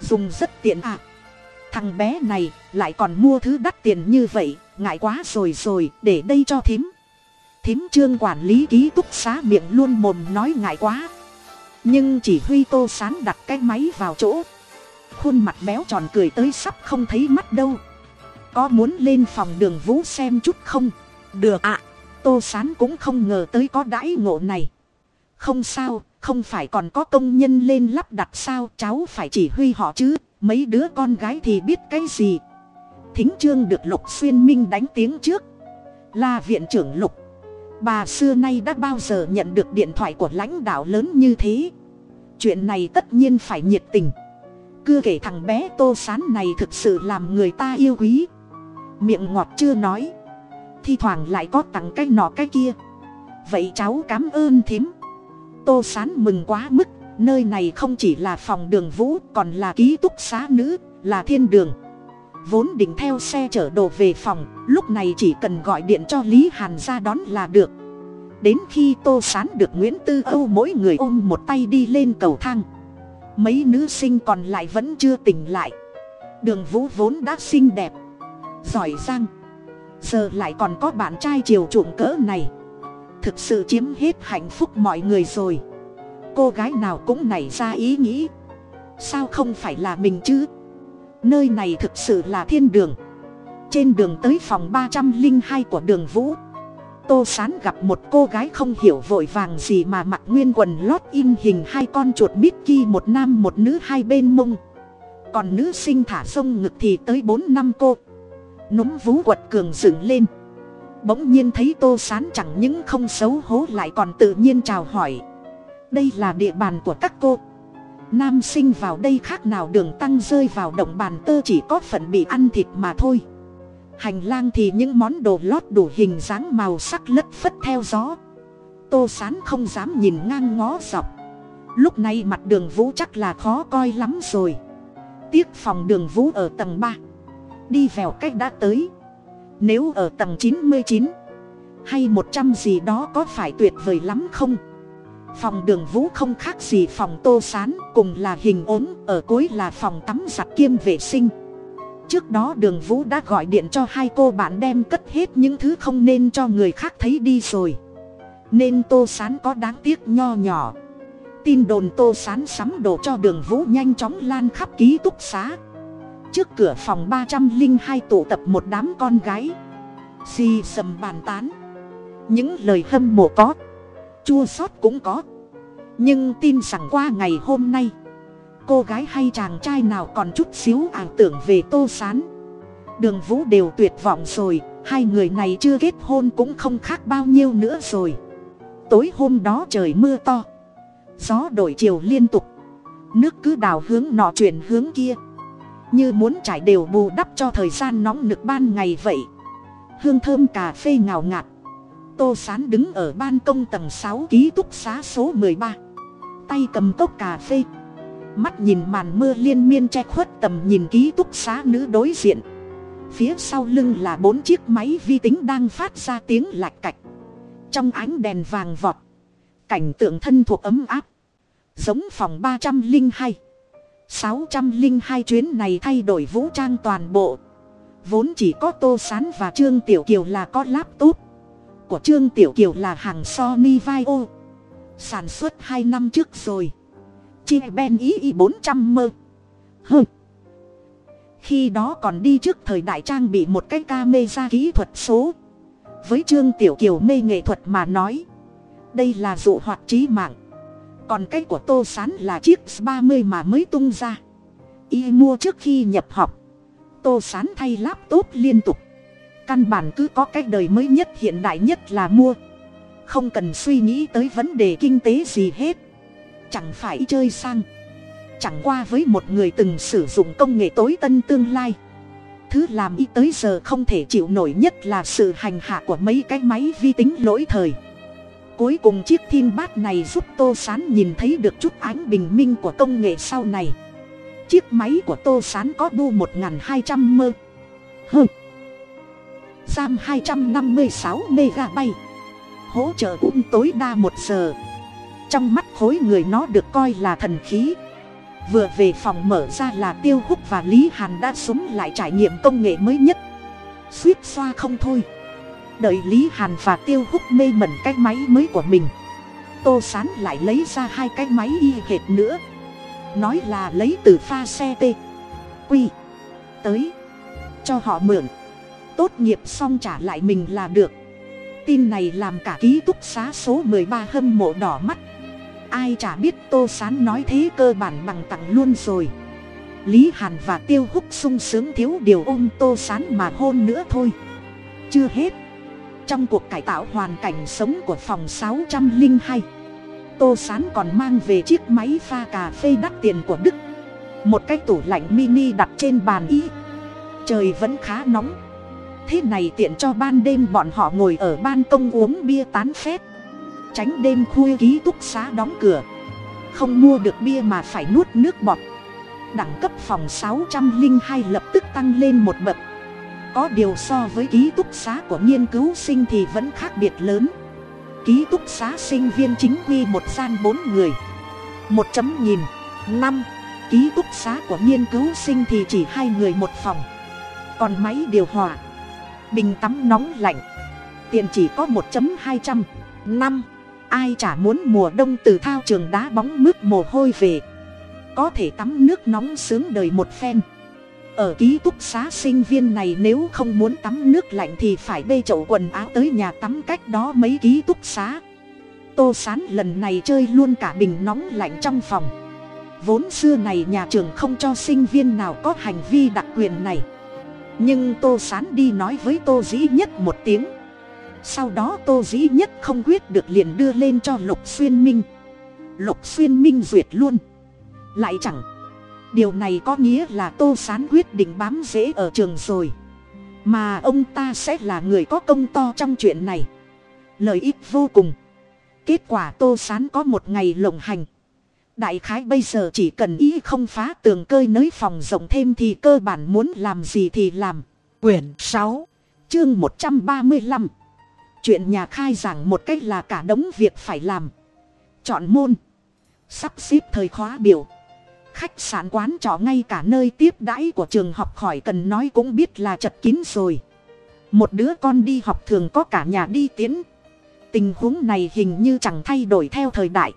Dùng rất tiện ạ. à thằng bé này lại còn mua thứ đắt tiền như vậy ngại quá rồi rồi để đây cho thím. Thím trương quản lý ký túc xá miệng luôn mồm nói ngại quá. Nhưng chỉ huy tô sán đặt cái máy vào chỗ. Khuôn mặt béo tròn cười tới sắp không thấy mắt đâu. Có muốn lên phòng đường vũ xem chút không? Được ạ. À, tô sán cũng không ngờ tới có đãi ngộ này. Không sao không phải còn có công nhân lên lắp đặt sao cháu phải chỉ huy họ chứ mấy đứa con gái thì biết cái gì? Thính trương được lục xuyên minh đánh tiếng trước. Là viện trưởng lục. Bà xưa nay đã bao giờ nhận được điện thoại của lãnh đạo lớn như thế? Chuyện này tất nhiên phải nhiệt tình. Cưa kể thằng bé tô sán này thực sự làm người ta yêu quý. Miệng ngọt chưa nói. Thi thoảng lại có tặng cái nọ cái kia. Vậy cháu cám ơn thím. Tô sán mừng quá mức nơi này không chỉ là phòng đường vũ, còn là ký túc xá nữ, là thiên đường. Vốn định theo xe chở đồ về phòng, lúc này chỉ cần gọi điện cho lý hàn ra đón là được. Đến khi tô sán được nguyễn tư âu mỗi người ôm một tay đi lên cầu thang. Mấy nữ sinh còn lại vẫn chưa tỉnh lại. Đường vũ vốn đã xinh đẹp, giỏi giang. Giờ lại còn có bạn trai chiều chuộng cỡ này. Thực sự chiếm hết hạnh phúc mọi người rồi cô gái nào cũng nảy ra ý nghĩ. Sao không phải là mình chứ? Nơi này thực sự là thiên đường. Trên đường tới phòng ba trăm linh hai của đường vũ, tô sán gặp một cô gái không hiểu vội vàng gì mà mặc nguyên quần lót in hình hai con chuột mickey một nam một nữ hai bên mông. Còn nữ sinh thả sông ngực thì tới bốn năm cô. Núm vú quật cường dựng lên. Bỗng nhiên thấy tô sán chẳng những không xấu hố lại còn tự nhiên chào hỏi đây là địa bàn của các cô. Nam sinh vào đây khác nào đường tăng rơi vào động bàn tơ chỉ có phận bị ăn thịt mà thôi. Hành lang thì những món đồ lót đủ hình dáng màu sắc lất phất theo gió. Tô sán không dám nhìn ngang ngó dọc. Lúc này mặt đường vũ chắc là khó coi lắm rồi. Tiếc phòng đường vũ ở tầng ba. Đi vèo cách đã tới. Nếu ở tầng chín mươi chín, hay một trăm gì đó có phải tuyệt vời lắm không? Phòng đường vũ không khác gì phòng tô sán, cùng là hình ốm, ở cuối là phòng tắm giặt kiêm vệ sinh. Trước đó đường vũ đã gọi điện cho hai cô bạn đem cất hết những thứ không nên cho người khác thấy đi rồi. Nên tô sán có đáng tiếc nho nhỏ. Tin đồn tô sán sắm đồ cho đường vũ nhanh chóng lan khắp ký túc xá. Trước cửa phòng ba trăm linh hai tụ tập một đám con gái. Xì sầm bàn tán. Những lời hâm mộ có chua sót cũng có. Nhưng tin rằng qua ngày hôm nay, cô gái hay chàng trai nào còn chút xíu ảo tưởng về tô s á n đường vũ đều tuyệt vọng rồi, hai người này chưa kết hôn cũng không khác bao nhiêu nữa rồi. Tối hôm đó trời mưa to, gió đổi chiều liên tục, nước cứ đào hướng nọ chuyển hướng kia. Như muốn trải đều bù đắp cho thời gian nóng nực ban ngày vậy. Hương thơm cà phê ngào ngạt tô sán đứng ở ban công tầng sáu ký túc xá số mười ba. Tay cầm cốc cà phê. Mắt nhìn màn mưa liên miên che khuất tầm nhìn ký túc xá nữ đối diện. Phía sau lưng là bốn chiếc máy vi tính đang phát ra tiếng lạch cạch. Trong ánh đèn vàng vọt, cảnh tượng thân thuộc ấm áp. Giống phòng ba trăm linh hai. sáu trăm linh hai chuyến này thay đổi vũ trang toàn bộ. Vốn chỉ có tô sán và trương tiểu kiều là có laptop của trương tiểu kiều là hàng sony vai ô sản xuất hai năm trước rồi. Chi ben ý y bốn trăm mơ. Hơ. Khi đó còn đi trước thời đại trang bị một cái ca mê ra kỹ thuật số. Với trương tiểu kiều mê nghệ thuật mà nói, đây là dụ hoạt trí mạng. Còn cái của tô sán là chiếc ba mươi mà mới tung ra. Y mua trước khi nhập học. Tô sán thay laptop liên tục căn bản cứ có cái đời mới nhất, hiện đại nhất là mua. Không cần suy nghĩ tới vấn đề kinh tế gì hết. Chẳng phải chơi sang. Chẳng qua với một người từng sử dụng công nghệ tối tân tương lai. Thứ làm y tới giờ không thể chịu nổi nhất là sự hành hạ của mấy cái máy vi tính lỗi thời. Cuối cùng chiếc thiên bát này giúp tô sán nhìn thấy được chút ánh bình minh của công nghệ sau này. Chiếc máy của tô sán có đu một hai trăm mơ. Hơ giam hai trăm năm mươi sáu bay hỗ trợ cũng tối đa một giờ. Trong mắt khối người nó được coi là thần khí. Vừa về phòng mở ra là tiêu húc và lý hàn đã súng lại trải nghiệm công nghệ mới nhất. Suýt xoa không thôi. Đợi lý hàn và tiêu húc mê mẩn cái máy mới của mình. Tô sán lại lấy ra hai cái máy y hệt nữa. Nói là lấy từ pha xe t quy. Tới. Cho họ mượn tốt nghiệp xong trả lại mình là được. Tin này làm cả ký túc xá số mười ba hâm mộ đỏ mắt. Ai chả biết tô sán nói thế cơ bản bằng tặng luôn rồi. Lý hàn và tiêu húc sung sướng thiếu điều ôm tô sán mà hôn nữa thôi. Chưa hết. Trong cuộc cải tạo hoàn cảnh sống của phòng sáu trăm linh hai, tô sán còn mang về chiếc máy pha cà phê đắt tiền của đức. Một cái tủ lạnh mini đặt trên bàn y. Trời vẫn khá nóng thế này tiện cho ban đêm bọn họ ngồi ở ban công uống bia tán phét. Tránh đêm khuya ký túc xá đóng cửa. Không mua được bia mà phải nuốt nước bọt. Đẳng cấp phòng sáu trăm linh hai lập tức tăng lên một bậc. Có điều so với ký túc xá của nghiên cứu sinh thì vẫn khác biệt lớn. Ký túc xá sinh viên chính quy một gian bốn người. Một chấm nghìn, năm. Ký túc xá của nghiên cứu sinh thì chỉ hai người một phòng. Còn máy điều hòa bình tắm nóng lạnh. Tiền chỉ có một chấm hai trăm. Năm, ai chả muốn mùa đông từ thao trường đá bóng mướt mồ hôi về. Có thể tắm nước nóng sướng đời một phen. Ở ký túc xá sinh viên này nếu không muốn tắm nước lạnh thì phải bê chậu quần áo tới nhà tắm cách đó mấy ký túc xá. Tô sán lần này chơi luôn cả bình nóng lạnh trong phòng. Vốn xưa này nhà trường không cho sinh viên nào có hành vi đặc quyền này nhưng tô sán đi nói với tô dĩ nhất một tiếng. Sau đó tô dĩ nhất không quyết được liền đưa lên cho lục xuyên minh. Lục xuyên minh duyệt luôn. Lại chẳng, điều này có nghĩa là tô sán quyết định bám rễ ở trường rồi. Mà ông ta sẽ là người có công to trong chuyện này. Lợi ích vô cùng. Kết quả tô sán có một ngày lộng hành đại khái bây giờ chỉ cần ý không phá tường cơi nới phòng rộng thêm thì cơ bản muốn làm gì thì làm. Quyển sáu, chương một trăm ba mươi lăm. Chuyện nhà khai giảng một cách là cả đống việc phải làm. Chọn môn. Sắp xếp thời khóa biểu. Khách sạn quán trọ ngay cả nơi tiếp đãi của trường học khỏi cần nói cũng biết là chật kín rồi. Một đứa con đi học thường có cả nhà đi tiến tình huống này hình như chẳng thay đổi theo thời đại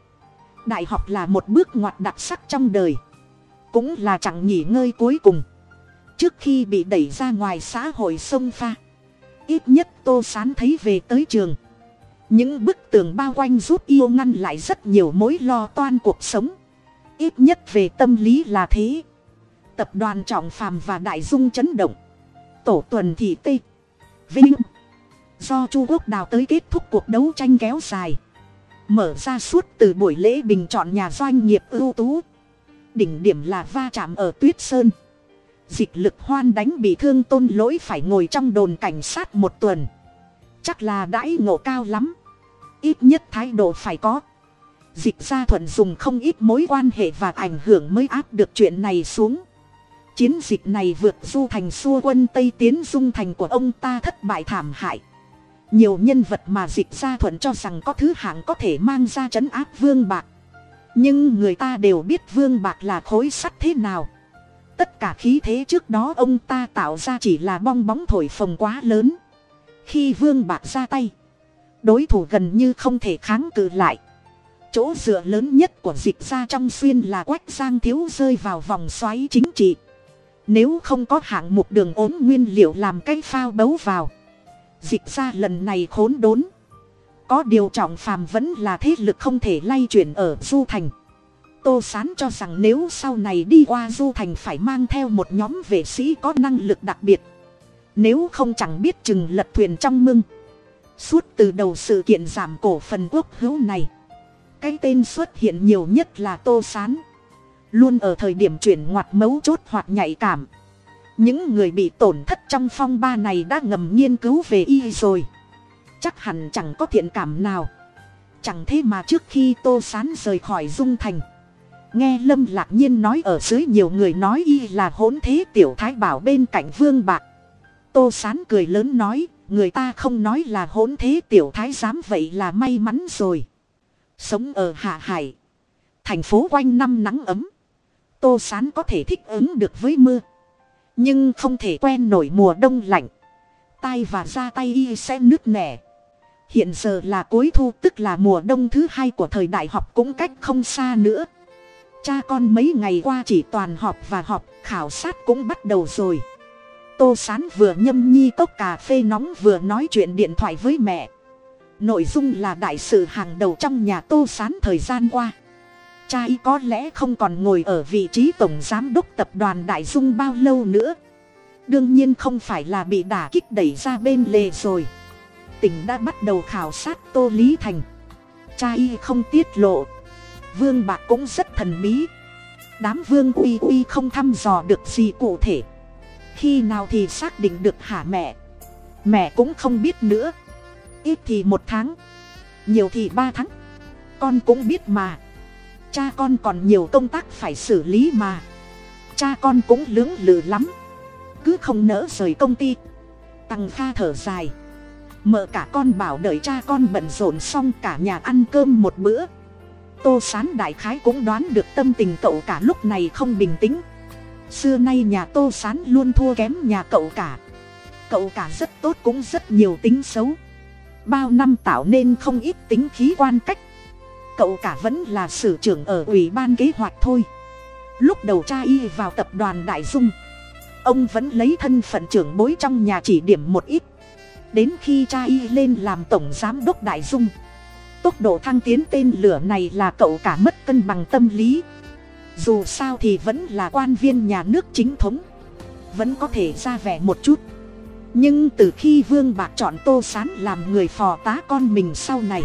đại học là một bước ngoặt đặc sắc trong đời. Cũng là chẳng nghỉ ngơi cuối cùng. Trước khi bị đẩy ra ngoài xã hội sông pha, ít nhất tô sán thấy về tới trường. Những bức tường bao quanh giúp yêu ngăn lại rất nhiều mối lo toan cuộc sống. Ít nhất về tâm lý là thế. Tập đoàn trọng phàm và đại dung chấn động. Tổ tuần thị tê, vinh, do chu quốc đào tới kết thúc cuộc đấu tranh kéo dài mở ra suốt từ buổi lễ bình chọn nhà doanh nghiệp ưu tú. Đỉnh điểm là va chạm ở tuyết sơn. Dịch lực hoan đánh bị thương tôn lỗi phải ngồi trong đồn cảnh sát một tuần. Chắc là đãi ngộ cao lắm. Ít nhất thái độ phải có. Dịch gia thuận dùng không ít mối quan hệ và ảnh hưởng mới áp được chuyện này xuống. Chiến dịch này vượt du thành xua quân tây tiến dung thành của ông ta thất bại thảm hại nhiều nhân vật mà dịch gia thuận cho rằng có thứ hạng có thể mang ra trấn áp vương bạc. Nhưng người ta đều biết vương bạc là khối sắt thế nào. Tất cả khí thế trước đó ông ta tạo ra chỉ là bong bóng thổi phồng quá lớn. Khi vương bạc ra tay, đối thủ gần như không thể kháng cự lại. Chỗ dựa lớn nhất của dịch ra trong xuyên là quách giang thiếu rơi vào vòng xoáy chính trị. Nếu không có hạng mục đường ốm nguyên liệu làm cái phao bấu vào dịch ra lần này khốn đốn. Có điều trọng phàm vẫn là thế lực không thể lay chuyển ở du thành. Tô sán cho rằng nếu sau này đi qua du thành phải mang theo một nhóm vệ sĩ có năng lực đặc biệt. Nếu không chẳng biết chừng lật thuyền trong mưng suốt từ đầu sự kiện giảm cổ phần quốc hữu này. Cái tên xuất hiện nhiều nhất là tô sán. Luôn ở thời điểm chuyển ngoặt mấu chốt hoặc nhạy cảm những người bị tổn thất trong phong ba này đã ngầm nghiên cứu về y rồi. Chắc hẳn chẳng có thiện cảm nào. Chẳng thế mà trước khi tô sán rời khỏi dung thành. Nghe lâm lạc nhiên nói ở dưới nhiều người nói y là hỗn thế tiểu thái bảo bên cạnh vương bạc. Tô sán cười lớn nói, người ta không nói là hỗn thế tiểu thái giám vậy là may mắn rồi. Sống ở hạ hải. Thành phố quanh năm nắng ấm. Tô sán có thể thích ứng được với mưa nhưng không thể quen nổi mùa đông lạnh. Tay và da tay y sẽ nứt nẻ. Hiện giờ là cuối thu, tức là mùa đông thứ hai của thời đại học cũng cách không xa nữa. Cha con mấy ngày qua chỉ toàn họp và họp, khảo sát cũng bắt đầu rồi. Tô sán vừa nhâm nhi cốc cà phê nóng vừa nói chuyện điện thoại với mẹ. Nội dung là đại sự hàng đầu trong nhà tô sán thời gian qua trai có lẽ không còn ngồi ở vị trí tổng giám đốc tập đoàn đại dung bao lâu nữa. Đương nhiên không phải là bị đả kích đẩy ra bên lề rồi. Tỉnh đã bắt đầu khảo sát tô lý thành. Cha y không tiết lộ. Vương bạc cũng rất thần bí. Đám vương uy uy không thăm dò được gì cụ thể. Khi nào thì xác định được hả mẹ? Mẹ cũng không biết nữa. Ít thì một tháng. Nhiều thì ba tháng. Con cũng biết mà cha con còn nhiều công tác phải xử lý mà. Cha con cũng lưỡng lự lắm. Cứ không nỡ rời công ty. Tăng kha thở dài. Mợ cả con bảo đợi cha con bận rộn xong cả nhà ăn cơm một bữa. Tô sán đại khái cũng đoán được tâm tình cậu cả lúc này không bình tĩnh. Xưa nay nhà tô sán luôn thua kém nhà cậu cả. Cậu cả rất tốt cũng rất nhiều tính xấu. Bao năm tạo nên không ít tính khí quan cách cậu cả vẫn là sử trưởng ở ủy ban kế hoạch thôi. Lúc đầu cha y vào tập đoàn đại dung, ông vẫn lấy thân phận trưởng bối trong nhà chỉ điểm một ít. Đến khi cha y lên làm tổng giám đốc đại dung, tốc độ thăng tiến tên lửa này là cậu cả mất cân bằng tâm lý. Dù sao thì vẫn là quan viên nhà nước chính thống, vẫn có thể ra vẻ một chút. Nhưng từ khi vương bạc chọn tô sán làm người phò tá con mình sau này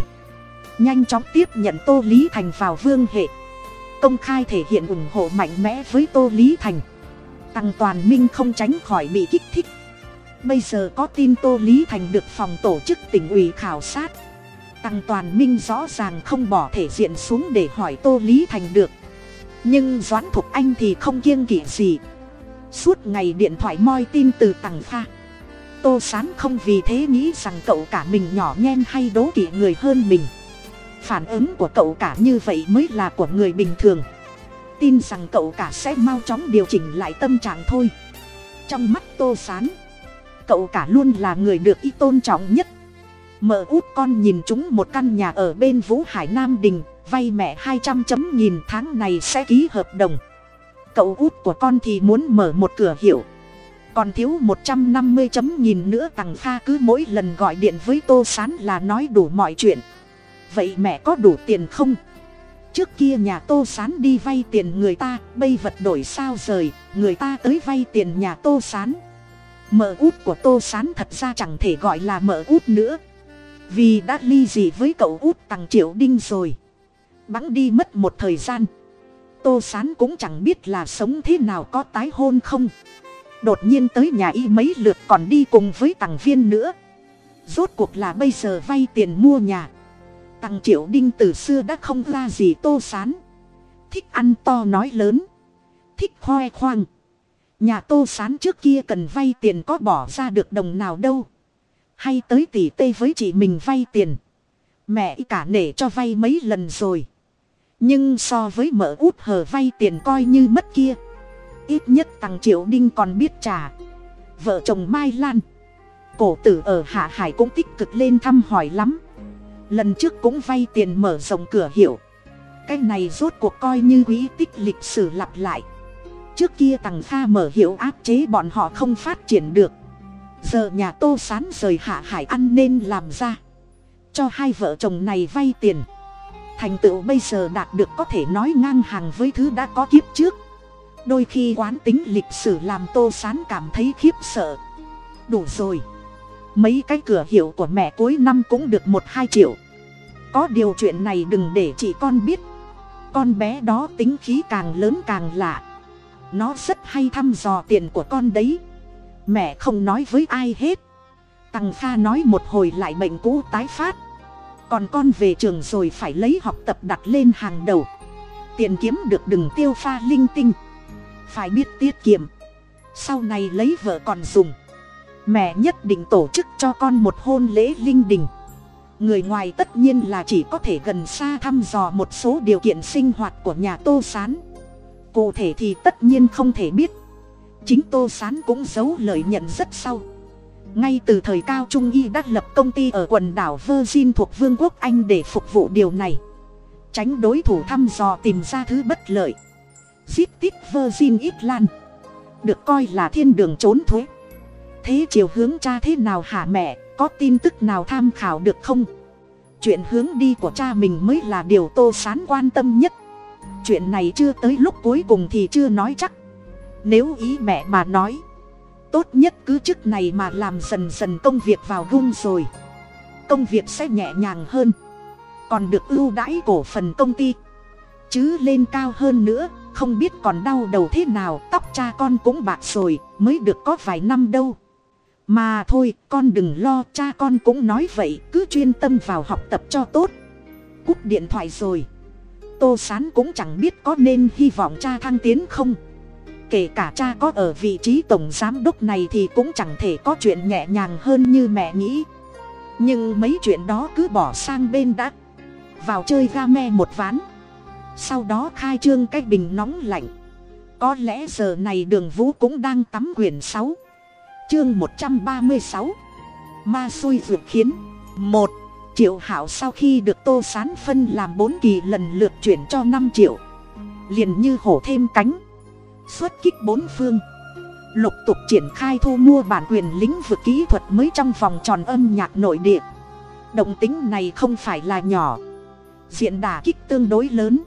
nhanh chóng tiếp nhận tô lý thành vào vương hệ. Công khai thể hiện ủng hộ mạnh mẽ với tô lý thành. Tăng toàn minh không tránh khỏi bị kích thích. Bây giờ có tin tô lý thành được phòng tổ chức tỉnh ủy khảo sát. Tăng toàn minh rõ ràng không bỏ thể diện xuống để hỏi tô lý thành được. Nhưng doãn thục anh thì không kiêng kỵ gì. Suốt ngày điện thoại moi tin từ tằng pha tô sán không vì thế nghĩ rằng cậu cả mình nhỏ nhen hay đố kỵ người hơn mình phản ứng của cậu cả như vậy mới là của người bình thường. Tin rằng cậu cả sẽ mau chóng điều chỉnh lại tâm trạng thôi. Trong mắt tô sán, cậu cả luôn là người được y tôn trọng nhất. Mợ út con nhìn chúng một căn nhà ở bên vũ hải nam đình, vay mẹ hai trăm chấm nghìn tháng này sẽ ký hợp đồng. Cậu út của con thì muốn mở một cửa hiệu. Còn thiếu một trăm năm mươi chấm nghìn nữa tằng pha cứ mỗi lần gọi điện với tô s á n là nói đủ mọi chuyện vậy mẹ có đủ tiền không? Trước kia nhà tô s á n đi vay tiền người ta, bây vật đổi sao rời, người ta tới vay tiền nhà tô s á n mợ út của tô s á n thật ra chẳng thể gọi là mợ út nữa. Vì đã ly dị với cậu út tằng triệu đinh rồi. Bẵng đi mất một thời gian. Tô s á n cũng chẳng biết là sống thế nào có tái hôn không. Đột nhiên tới nhà y mấy lượt còn đi cùng với tằng viên nữa. Rốt cuộc là bây giờ vay tiền mua nhà tằng triệu đinh từ xưa đã không ra gì tô sán. Thích ăn to nói lớn. Thích khoe khoang. Nhà tô sán trước kia cần vay tiền có bỏ ra được đồng nào đâu. Hay tới tỉ tê với chị mình vay tiền. Mẹ cả nể cho vay mấy lần rồi. Nhưng so với mợ út hờ vay tiền coi như mất kia. Ít nhất tăng triệu đinh còn biết trả. Vợ chồng mai lan. Cổ tử ở hạ hải cũng tích cực lên thăm hỏi lắm lần trước cũng vay tiền mở rộng cửa hiệu. Cái này rốt cuộc coi như quỹ tích lịch sử lặp lại. Trước kia tằng kha mở hiệu áp chế bọn họ không phát triển được. Giờ nhà tô sán rời hạ hải ăn nên làm ra. Cho hai vợ chồng này vay tiền. Thành tựu bây giờ đạt được có thể nói ngang hàng với thứ đã có kiếp trước. Đôi khi quán tính lịch sử làm tô sán cảm thấy khiếp sợ. Đủ rồi. Mấy cái cửa hiệu của mẹ cuối năm cũng được một hai triệu có điều chuyện này đừng để chị con biết. Con bé đó tính khí càng lớn càng lạ. Nó rất hay thăm dò tiền của con đấy. Mẹ không nói với ai hết. Tằng pha nói một hồi lại bệnh cũ tái phát. Còn con về trường rồi phải lấy học tập đặt lên hàng đầu. Tiền kiếm được đừng tiêu pha linh tinh. Phải biết tiết kiệm. Sau này lấy vợ còn dùng. Mẹ nhất định tổ chức cho con một hôn lễ linh đình người ngoài tất nhiên là chỉ có thể gần xa thăm dò một số điều kiện sinh hoạt của nhà tô s á n cụ thể thì tất nhiên không thể biết. Chính tô s á n cũng giấu lời nhận rất sâu ngay từ thời cao trung y đã lập công ty ở quần đảo virgin thuộc vương quốc anh để phục vụ điều này. Tránh đối thủ thăm dò tìm ra thứ bất lợi. Zip tít virgin island. Được coi là thiên đường trốn thuế. Thế chiều hướng cha thế nào hả mẹ? Có tin tức nào tham khảo được không? Chuyện hướng đi của cha mình mới là điều tô sán quan tâm nhất. Chuyện này chưa tới lúc cuối cùng thì chưa nói chắc. Nếu ý mẹ mà nói, tốt nhất cứ chức này mà làm dần dần công việc vào gung rồi. Công việc sẽ nhẹ nhàng hơn. Còn được ưu đãi cổ phần công ty. Chứ lên cao hơn nữa, không biết còn đau đầu thế nào, tóc cha con cũng bạc rồi, mới được có vài năm đâu mà thôi, con đừng lo, cha con cũng nói vậy, cứ chuyên tâm vào học tập cho tốt. Cúp điện thoại rồi. Tô sán cũng chẳng biết có nên hy vọng cha thăng tiến không. Kể cả cha có ở vị trí tổng giám đốc này thì cũng chẳng thể có chuyện nhẹ nhàng hơn như mẹ nghĩ. Nhưng mấy chuyện đó cứ bỏ sang bên đã. Vào chơi ga me một ván. Sau đó khai trương cái bình nóng lạnh. Có lẽ giờ này đường vũ cũng đang tắm quyển sáu chương một trăm ba mươi sáu. Ma xui ruột khiến một, triệu hảo sau khi được tô sán phân làm bốn kỳ lần lượt chuyển cho năm triệu, liền như hổ thêm cánh, xuất kích bốn phương. Lục tục triển khai thu mua bản quyền lĩnh vực kỹ thuật mới trong vòng tròn âm nhạc nội địa. Động tính này không phải là nhỏ, diện đà kích tương đối lớn.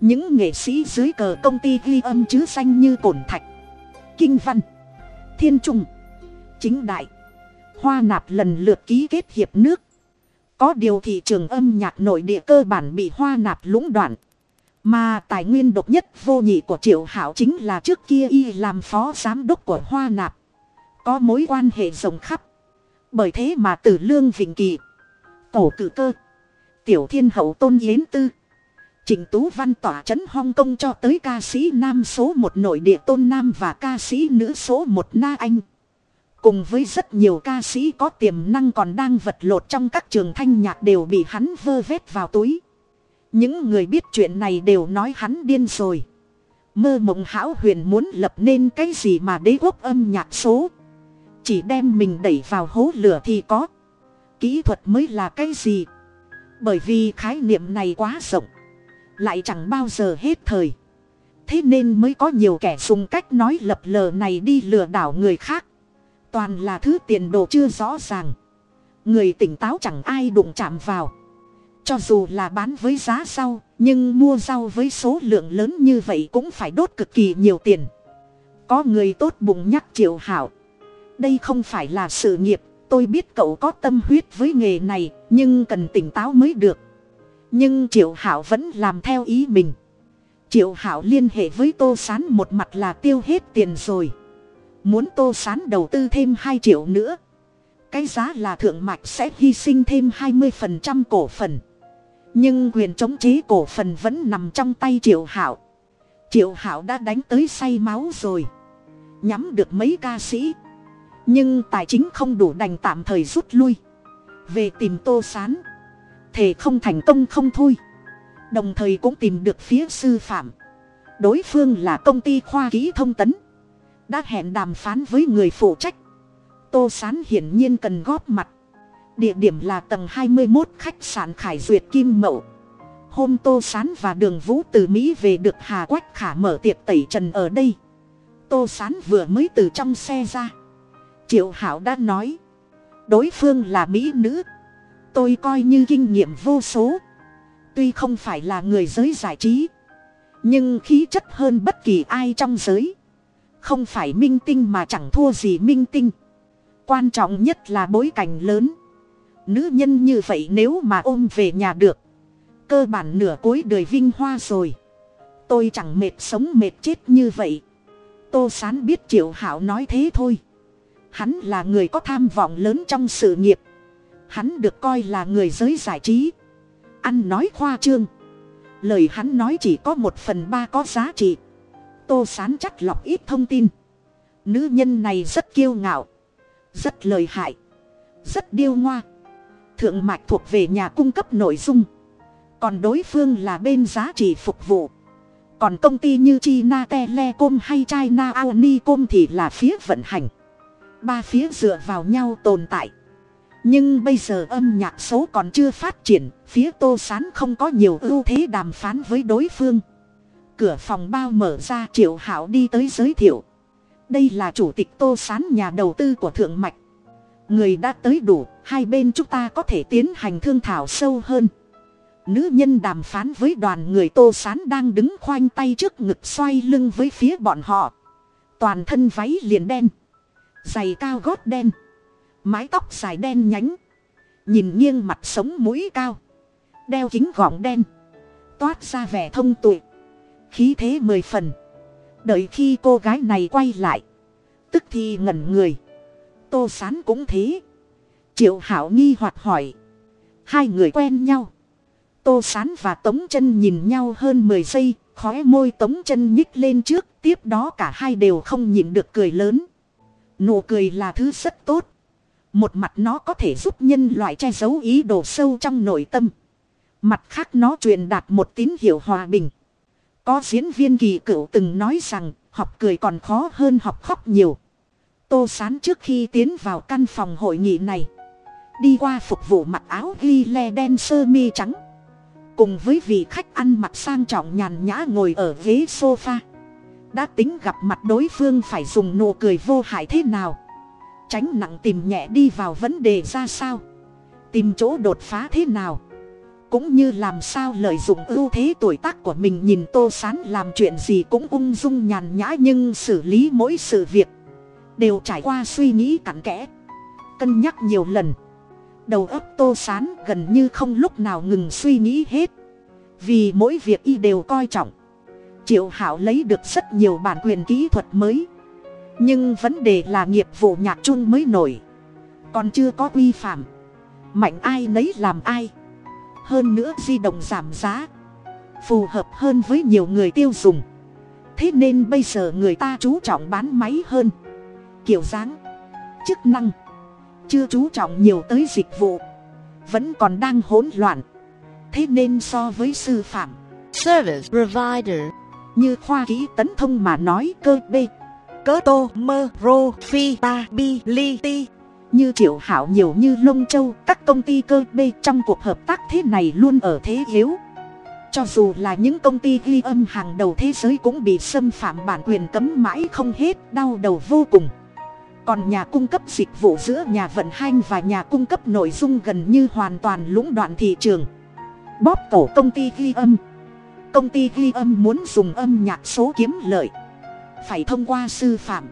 Những nghệ sĩ dưới cờ công ty ghi âm chứ danh như cổn thạch, kinh văn, thiên trung chính đại. Hoa nạp lần lượt ký kết hiệp nước. Có điều thị trường âm nhạc nội địa cơ bản bị hoa nạp lũng đoạn. Mà tài nguyên độc nhất vô nhị của triệu hảo chính là trước kia y làm phó giám đốc của hoa nạp. Có mối quan hệ rộng khắp. Bởi thế mà từ lương vịnh kỳ, cổ cử cơ, tiểu thiên hậu tôn yến tư, Trịnh Tú Văn tỏa chấn Hong Kong cho tới ca sĩ nam số một nội địa tôn nam và ca sĩ nữ số một na anh. Cùng với rất nhiều ca sĩ có tiềm năng còn đang vật lột trong các trường thanh nhạc đều bị hắn vơ vét vào túi. Những người biết chuyện này đều nói hắn điên rồi. Mơ mộng hão huyền muốn lập nên cái gì mà đế quốc âm nhạc số. Chỉ đem mình đẩy vào hố lửa thì có. Kỹ thuật mới là cái gì? Bởi vì khái niệm này quá rộng lại chẳng bao giờ hết thời thế nên mới có nhiều kẻ dùng cách nói lập lờ này đi lừa đảo người khác toàn là thứ tiền đồ chưa rõ ràng. Người tỉnh táo chẳng ai đụng chạm vào. Cho dù là bán với giá rau nhưng mua rau với số lượng lớn như vậy cũng phải đốt cực kỳ nhiều tiền. Có người tốt bụng nhắc triệu hảo đây không phải là sự nghiệp, tôi biết cậu có tâm huyết với nghề này, nhưng cần tỉnh táo mới được. Nhưng triệu hảo vẫn làm theo ý mình. Triệu hảo liên hệ với tô s á n một mặt là tiêu hết tiền rồi muốn tô s á n đầu tư thêm hai triệu nữa. Cái giá là thượng mạch sẽ hy sinh thêm hai mươi phần trăm cổ phần. Nhưng quyền chống chế cổ phần vẫn nằm trong tay triệu hảo triệu hảo đã đánh tới say máu rồi. Nhắm được mấy ca sĩ. Nhưng tài chính không đủ đành tạm thời rút lui. Về tìm tô s á n thể không thành công không thôi. Đồng thời cũng tìm được phía sư phạm. Đối phương là công ty khoa ký thông tấn đã hẹn đàm phán với người phụ trách. Tô sán hiển nhiên cần góp mặt. Địa điểm là tầng hai mươi một khách sạn khải duyệt kim mậu. Hôm tô sán và đường vũ từ mỹ về được hà quách khả mở tiệc tẩy trần ở đây. Tô sán vừa mới từ trong xe ra. Triệu hảo đã nói, đối phương là mỹ nữ. Tôi coi như kinh nghiệm vô số. Tuy không phải là người giới giải trí, nhưng khí chất hơn bất kỳ ai trong giới không phải minh tinh mà chẳng thua gì minh tinh. Quan trọng nhất là bối cảnh lớn. Nữ nhân như vậy nếu mà ôm về nhà được, cơ bản nửa cuối đời vinh hoa rồi. Tôi chẳng mệt sống mệt chết như vậy. Tô sán biết triệu hảo nói thế thôi. Hắn là người có tham vọng lớn trong sự nghiệp. Hắn được coi là người giới giải trí. Ăn nói khoa trương. Lời hắn nói chỉ có một phần ba có giá trị tô sán chắc lọc ít thông tin. Nữ nhân này rất kiêu ngạo, rất lời hại, rất điêu ngoa. Thượng mạch thuộc về nhà cung cấp nội dung. Còn đối phương là bên giá trị phục vụ. Còn công ty như china telecom hay china aonicom thì là phía vận hành. Ba phía dựa vào nhau tồn tại. Nhưng bây giờ âm nhạc số còn chưa phát triển, phía tô sán không có nhiều ưu thế đàm phán với đối phương cửa phòng bao mở ra, triệu hảo đi tới giới thiệu. Đây là chủ tịch tô sán nhà đầu tư của thượng mạch. Người đã tới đủ, hai bên chúng ta có thể tiến hành thương thảo sâu hơn. Nữ nhân đàm phán với đoàn người tô sán đang đứng khoanh tay trước ngực xoay lưng với phía bọn họ. Toàn thân váy liền đen, giày cao gót đen, mái tóc dài đen nhánh. Nhìn nghiêng mặt sống mũi cao, đeo kính gọng đen, toát ra vẻ thông tuệ khí thế mười phần. Đợi khi cô gái này quay lại. Tức thì ngẩn người. Tô sán cũng thế. Triệu hảo nghi hoặc hỏi. Hai người quen nhau. Tô sán và tống chân nhìn nhau hơn mười giây, khóe môi tống chân nhích lên trước, tiếp đó cả hai đều không nhịn được cười lớn. Nụ cười là thứ rất tốt. Một mặt nó có thể giúp nhân loại che giấu ý đồ sâu trong nội tâm. Mặt khác nó truyền đạt một tín hiệu hòa bình có diễn viên kỳ cựu từng nói rằng, học cười còn khó hơn học khóc nhiều. Tô sán trước khi tiến vào căn phòng hội nghị này, đi qua phục vụ mặc áo ghi le đen sơ mi trắng. Cùng với vị khách ăn mặc sang trọng nhàn nhã ngồi ở ghế sofa, đã tính gặp mặt đối phương phải dùng nụ cười vô hại thế nào. Tránh nặng tìm nhẹ đi vào vấn đề ra sao. Tìm chỗ đột phá thế nào cũng như làm sao lợi dụng ưu thế tuổi tác của mình nhìn tô sán làm chuyện gì cũng ung dung nhàn nhã nhưng xử lý mỗi sự việc đều trải qua suy nghĩ cặn kẽ. Cân nhắc nhiều lần. Đầu óc tô sán gần như không lúc nào ngừng suy nghĩ hết. Vì mỗi việc y đều coi trọng. Triệu hảo lấy được rất nhiều bản quyền kỹ thuật mới. Nhưng vấn đề là nghiệp vụ nhạc chung mới nổi. Còn chưa có quy phạm. Mạnh ai nấy làm ai hơn nữa di động giảm giá phù hợp hơn với nhiều người tiêu dùng. Thế nên bây giờ người ta chú trọng bán máy hơn. Kiểu dáng chức năng chưa chú trọng nhiều tới dịch vụ vẫn còn đang hỗn loạn. Thế nên so với sư phạm service provider. như khoa kỹ tấn thông mà nói cơ b cớ tô mơ rô phi ta bi li ti như triệu hảo nhiều như lông châu, các công ty cơ b trong cuộc hợp tác thế này luôn ở thế yếu. Cho dù là những công ty ghi âm hàng đầu thế giới cũng bị xâm phạm bản quyền cấm mãi không hết, đau đầu vô cùng. Còn nhà cung cấp dịch vụ giữa nhà vận hành và nhà cung cấp nội dung gần như hoàn toàn lũng đoạn thị trường. Bóp cổ công ty ghi âm. Công ty ghi âm muốn dùng âm nhạc số kiếm lợi. Phải thông qua sư phạm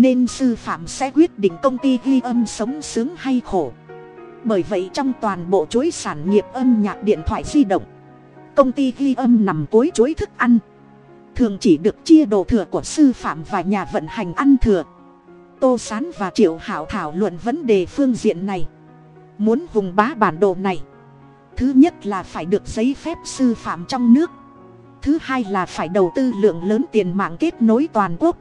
nên sư phạm sẽ quyết định công ty ghi âm sống sướng hay khổ. Bởi vậy trong toàn bộ chuỗi sản nghiệp âm nhạc điện thoại di động, công ty ghi âm nằm cuối chuỗi thức ăn. Thường chỉ được chia đồ thừa của sư phạm và nhà vận hành ăn thừa. Tô s á n và triệu hảo thảo luận vấn đề phương diện này. Muốn hùng bá bản đồ này, thứ nhất là phải được giấy phép sư phạm trong nước. Thứ hai là phải đầu tư lượng lớn tiền mạng kết nối toàn quốc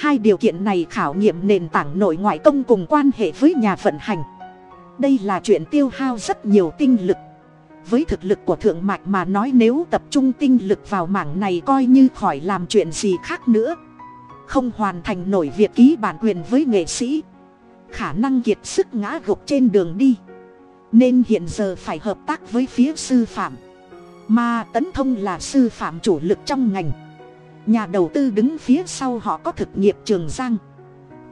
hai điều kiện này khảo nghiệm nền tảng nội ngoại công cùng quan hệ với nhà vận hành. Đây là chuyện tiêu hao rất nhiều tinh lực. Với thực lực của thượng mạch mà nói nếu tập trung tinh lực vào mảng này coi như khỏi làm chuyện gì khác nữa. Không hoàn thành nổi việc ký bản quyền với nghệ sĩ. Khả năng kiệt sức ngã gục trên đường đi. Nên hiện giờ phải hợp tác với phía sư phạm. Mà tấn thông là sư phạm chủ lực trong ngành nhà đầu tư đứng phía sau họ có thực nghiệp trường giang.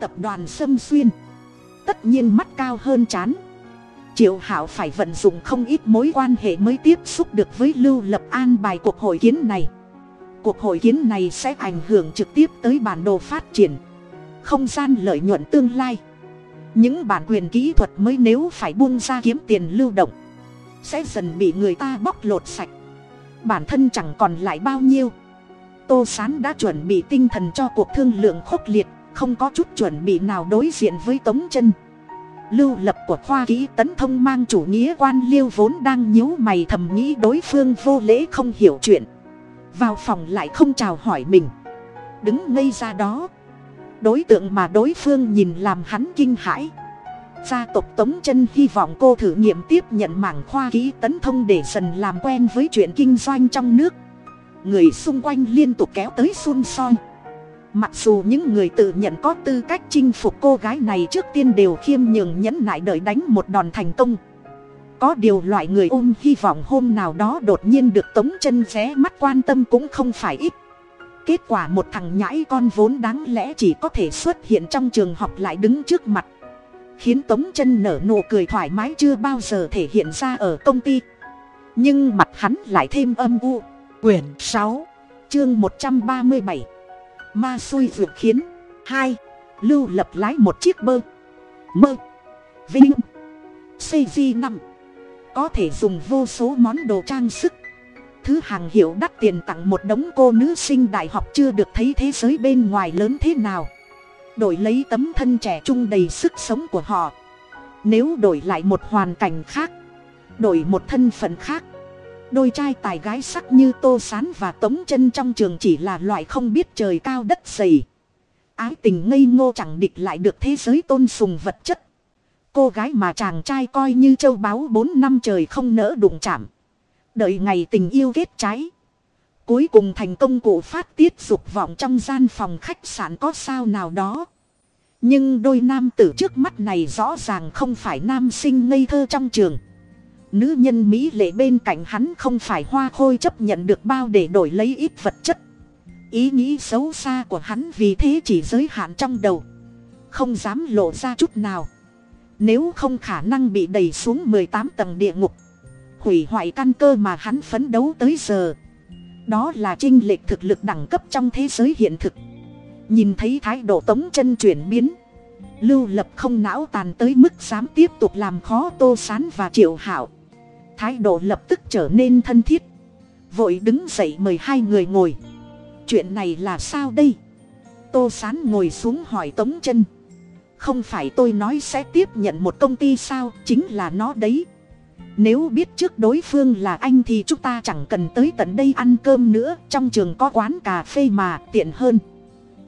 Tập đoàn sâm xuyên. Tất nhiên mắt cao hơn chán. Triệu hảo phải vận dụng không ít mối quan hệ mới tiếp xúc được với lưu lập an bài cuộc hội kiến này. Cuộc hội kiến này sẽ ảnh hưởng trực tiếp tới bản đồ phát triển, không gian lợi nhuận tương lai. Những bản quyền kỹ thuật mới nếu phải buông ra kiếm tiền lưu động, sẽ dần bị người ta bóc lột sạch. Bản thân chẳng còn lại bao nhiêu tô s á n đã chuẩn bị tinh thần cho cuộc thương lượng khốc liệt, không có chút chuẩn bị nào đối diện với tống chân. Lưu lập của khoa kỹ tấn thông mang chủ nghĩa quan liêu vốn đang nhíu mày thầm nghĩ đối phương vô lễ không hiểu chuyện. Vào phòng lại không chào hỏi mình. Đứng ngây ra đó. Đối tượng mà đối phương nhìn làm hắn kinh hãi. Gia tộc tống chân hy vọng cô thử nghiệm tiếp nhận mảng khoa kỹ tấn thông để dần làm quen với chuyện kinh doanh trong nước người xung quanh liên tục kéo tới xun soi mặc dù những người tự nhận có tư cách chinh phục cô gái này trước tiên đều khiêm nhường nhẫn nại đợi đánh một đòn thành công. Có điều loại người ôm hy vọng hôm nào đó đột nhiên được tống chân ré mắt quan tâm cũng không phải ít. Kết quả một thằng nhãi con vốn đáng lẽ chỉ có thể xuất hiện trong trường học lại đứng trước mặt. Khiến tống chân nở nụ cười thoải mái chưa bao giờ thể hiện ra ở công ty. Nhưng mặt hắn lại thêm âm u quyển sáu, chương một trăm ba mươi bảy. Ma xui ruột khiến hai, lưu lập lái một chiếc bơ. Mơ. Vinh. Cg năm có thể dùng vô số món đồ trang sức. Thứ hàng hiệu đắt tiền tặng một đống cô nữ sinh đại học chưa được thấy thế giới bên ngoài lớn thế nào. Đổi lấy tấm thân trẻ trung đầy sức sống của họ. Nếu đổi lại một hoàn cảnh khác, đổi một thân phận khác đôi trai tài gái sắc như tô sán và tống chân trong trường chỉ là loại không biết trời cao đất dày. Ái tình ngây ngô chẳng địch lại được thế giới tôn sùng vật chất. Cô gái mà chàng trai coi như châu báu bốn năm trời không nỡ đụng chạm. Đợi ngày tình yêu kết trái. Cuối cùng thành công cụ phát tiết dục vọng trong gian phòng khách sạn có sao nào đó. Nhưng đôi nam tử trước mắt này rõ ràng không phải nam sinh ngây thơ trong trường nữ nhân mỹ lệ bên cạnh hắn không phải hoa khôi chấp nhận được bao để đổi lấy ít vật chất. Ý nghĩ xấu xa của hắn vì thế chỉ giới hạn trong đầu. Không dám lộ ra chút nào. Nếu không khả năng bị đẩy xuống mười tám tầng địa ngục, hủy hoại căn cơ mà hắn phấn đấu tới giờ. Đó là trinh lệch thực lực đẳng cấp trong thế giới hiện thực. Nhìn thấy thái độ tống chân chuyển biến, lưu lập không não tàn tới mức dám tiếp tục làm khó tô sán và triệu hảo thái độ lập tức trở nên thân thiết. Vội đứng dậy mời hai người ngồi. Chuyện này là sao đây? Tô sán ngồi xuống hỏi tống chân. Không phải tôi nói sẽ tiếp nhận một công ty sao? Chính là nó đấy. Nếu biết trước đối phương là anh thì chúng ta chẳng cần tới tận đây ăn cơm nữa. Trong trường có quán cà phê mà, tiện hơn.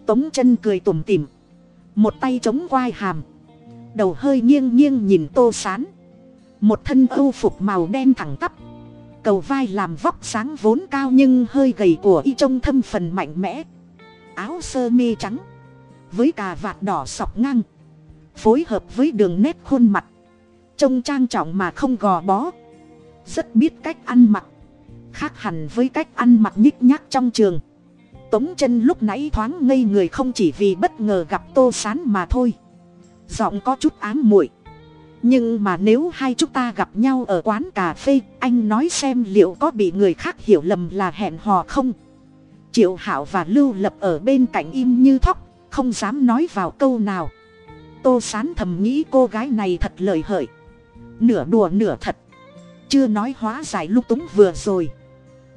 Tống chân cười tủm tỉm. Một tay chống quai hàm. Đầu hơi nghiêng nghiêng nhìn tô sán một thân âu phục màu đen thẳng tắp. Cầu vai làm vóc sáng vốn cao nhưng hơi gầy của y trông thâm phần mạnh mẽ. Áo sơ mi trắng. Với cà vạt đỏ sọc ngang. Phối hợp với đường nét khuôn mặt. Trông trang trọng mà không gò bó. Rất biết cách ăn mặc. Khác hẳn với cách ăn mặc nhích nhác trong trường. Tống chân lúc nãy thoáng ngây người không chỉ vì bất ngờ gặp tô sán mà thôi. Giọng có chút ám muội nhưng mà nếu hai chúng ta gặp nhau ở quán cà phê, anh nói xem liệu có bị người khác hiểu lầm là hẹn hò không? Triệu hảo và lưu lập ở bên cạnh im như thóc, không dám nói vào câu nào. Tô sán thầm nghĩ cô gái này thật lời hợi nửa đùa nửa thật. Chưa nói hóa giải lúc túng vừa rồi.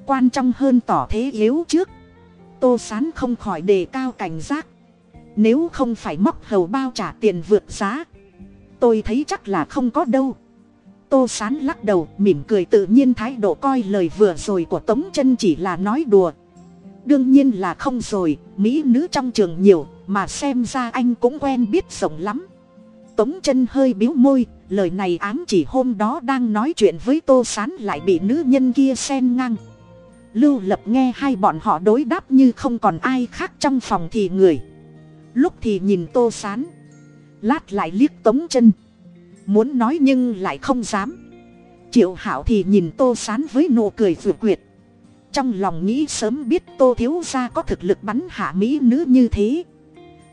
Quan trọng hơn tỏ thế yếu trước. Tô sán không khỏi đề cao cảnh giác. Nếu không phải móc hầu bao trả tiền vượt giá tôi thấy chắc là không có đâu. Tô sán lắc đầu, mỉm cười tự nhiên thái độ coi lời vừa rồi của tống chân chỉ là nói đùa. Đương nhiên là không rồi, mỹ nữ trong trường nhiều, mà xem ra anh cũng quen biết rộng lắm. Tống chân hơi biếu môi, lời này ám chỉ hôm đó đang nói chuyện với tô sán lại bị nữ nhân kia xen ngang. Lưu lập nghe hai bọn họ đối đáp như không còn ai khác trong phòng thì người. Lúc thì nhìn tô sán lát lại liếc tống chân. Muốn nói nhưng lại không dám. Triệu hảo thì nhìn tô sán với nụ cười vừa quyệt. Trong lòng nghĩ sớm biết tô thiếu gia có thực lực bắn hạ mỹ nữ như thế.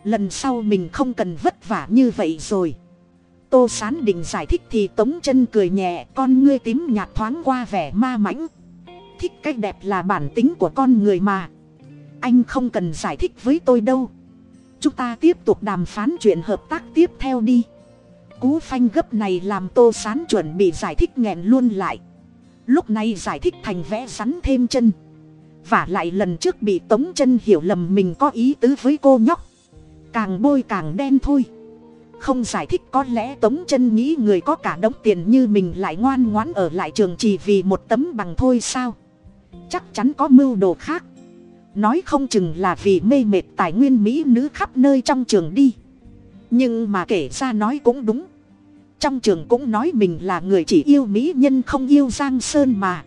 Lần sau mình không cần vất vả như vậy rồi. Tô sán định giải thích thì tống chân cười nhẹ, con ngươi tím nhạt thoáng qua vẻ ma mãnh. Thích cái đẹp là bản tính của con người mà. Anh không cần giải thích với tôi đâu chúng ta tiếp tục đàm phán chuyện hợp tác tiếp theo đi. Cú phanh gấp này làm tô sán chuẩn bị giải thích nghẹn luôn lại. Lúc này giải thích thành vẽ rắn thêm chân. Và lại lần trước bị tống chân hiểu lầm mình có ý tứ với cô nhóc. Càng bôi càng đen thôi. Không giải thích có lẽ tống chân nghĩ người có cả đống tiền như mình lại ngoan ngoãn ở lại trường chỉ vì một tấm bằng thôi sao? Chắc chắn có mưu đồ khác nói không chừng là vì mê mệt tài nguyên mỹ nữ khắp nơi trong trường đi. Nhưng mà kể ra nói cũng đúng. Trong trường cũng nói mình là người chỉ yêu mỹ nhân không yêu giang sơn mà.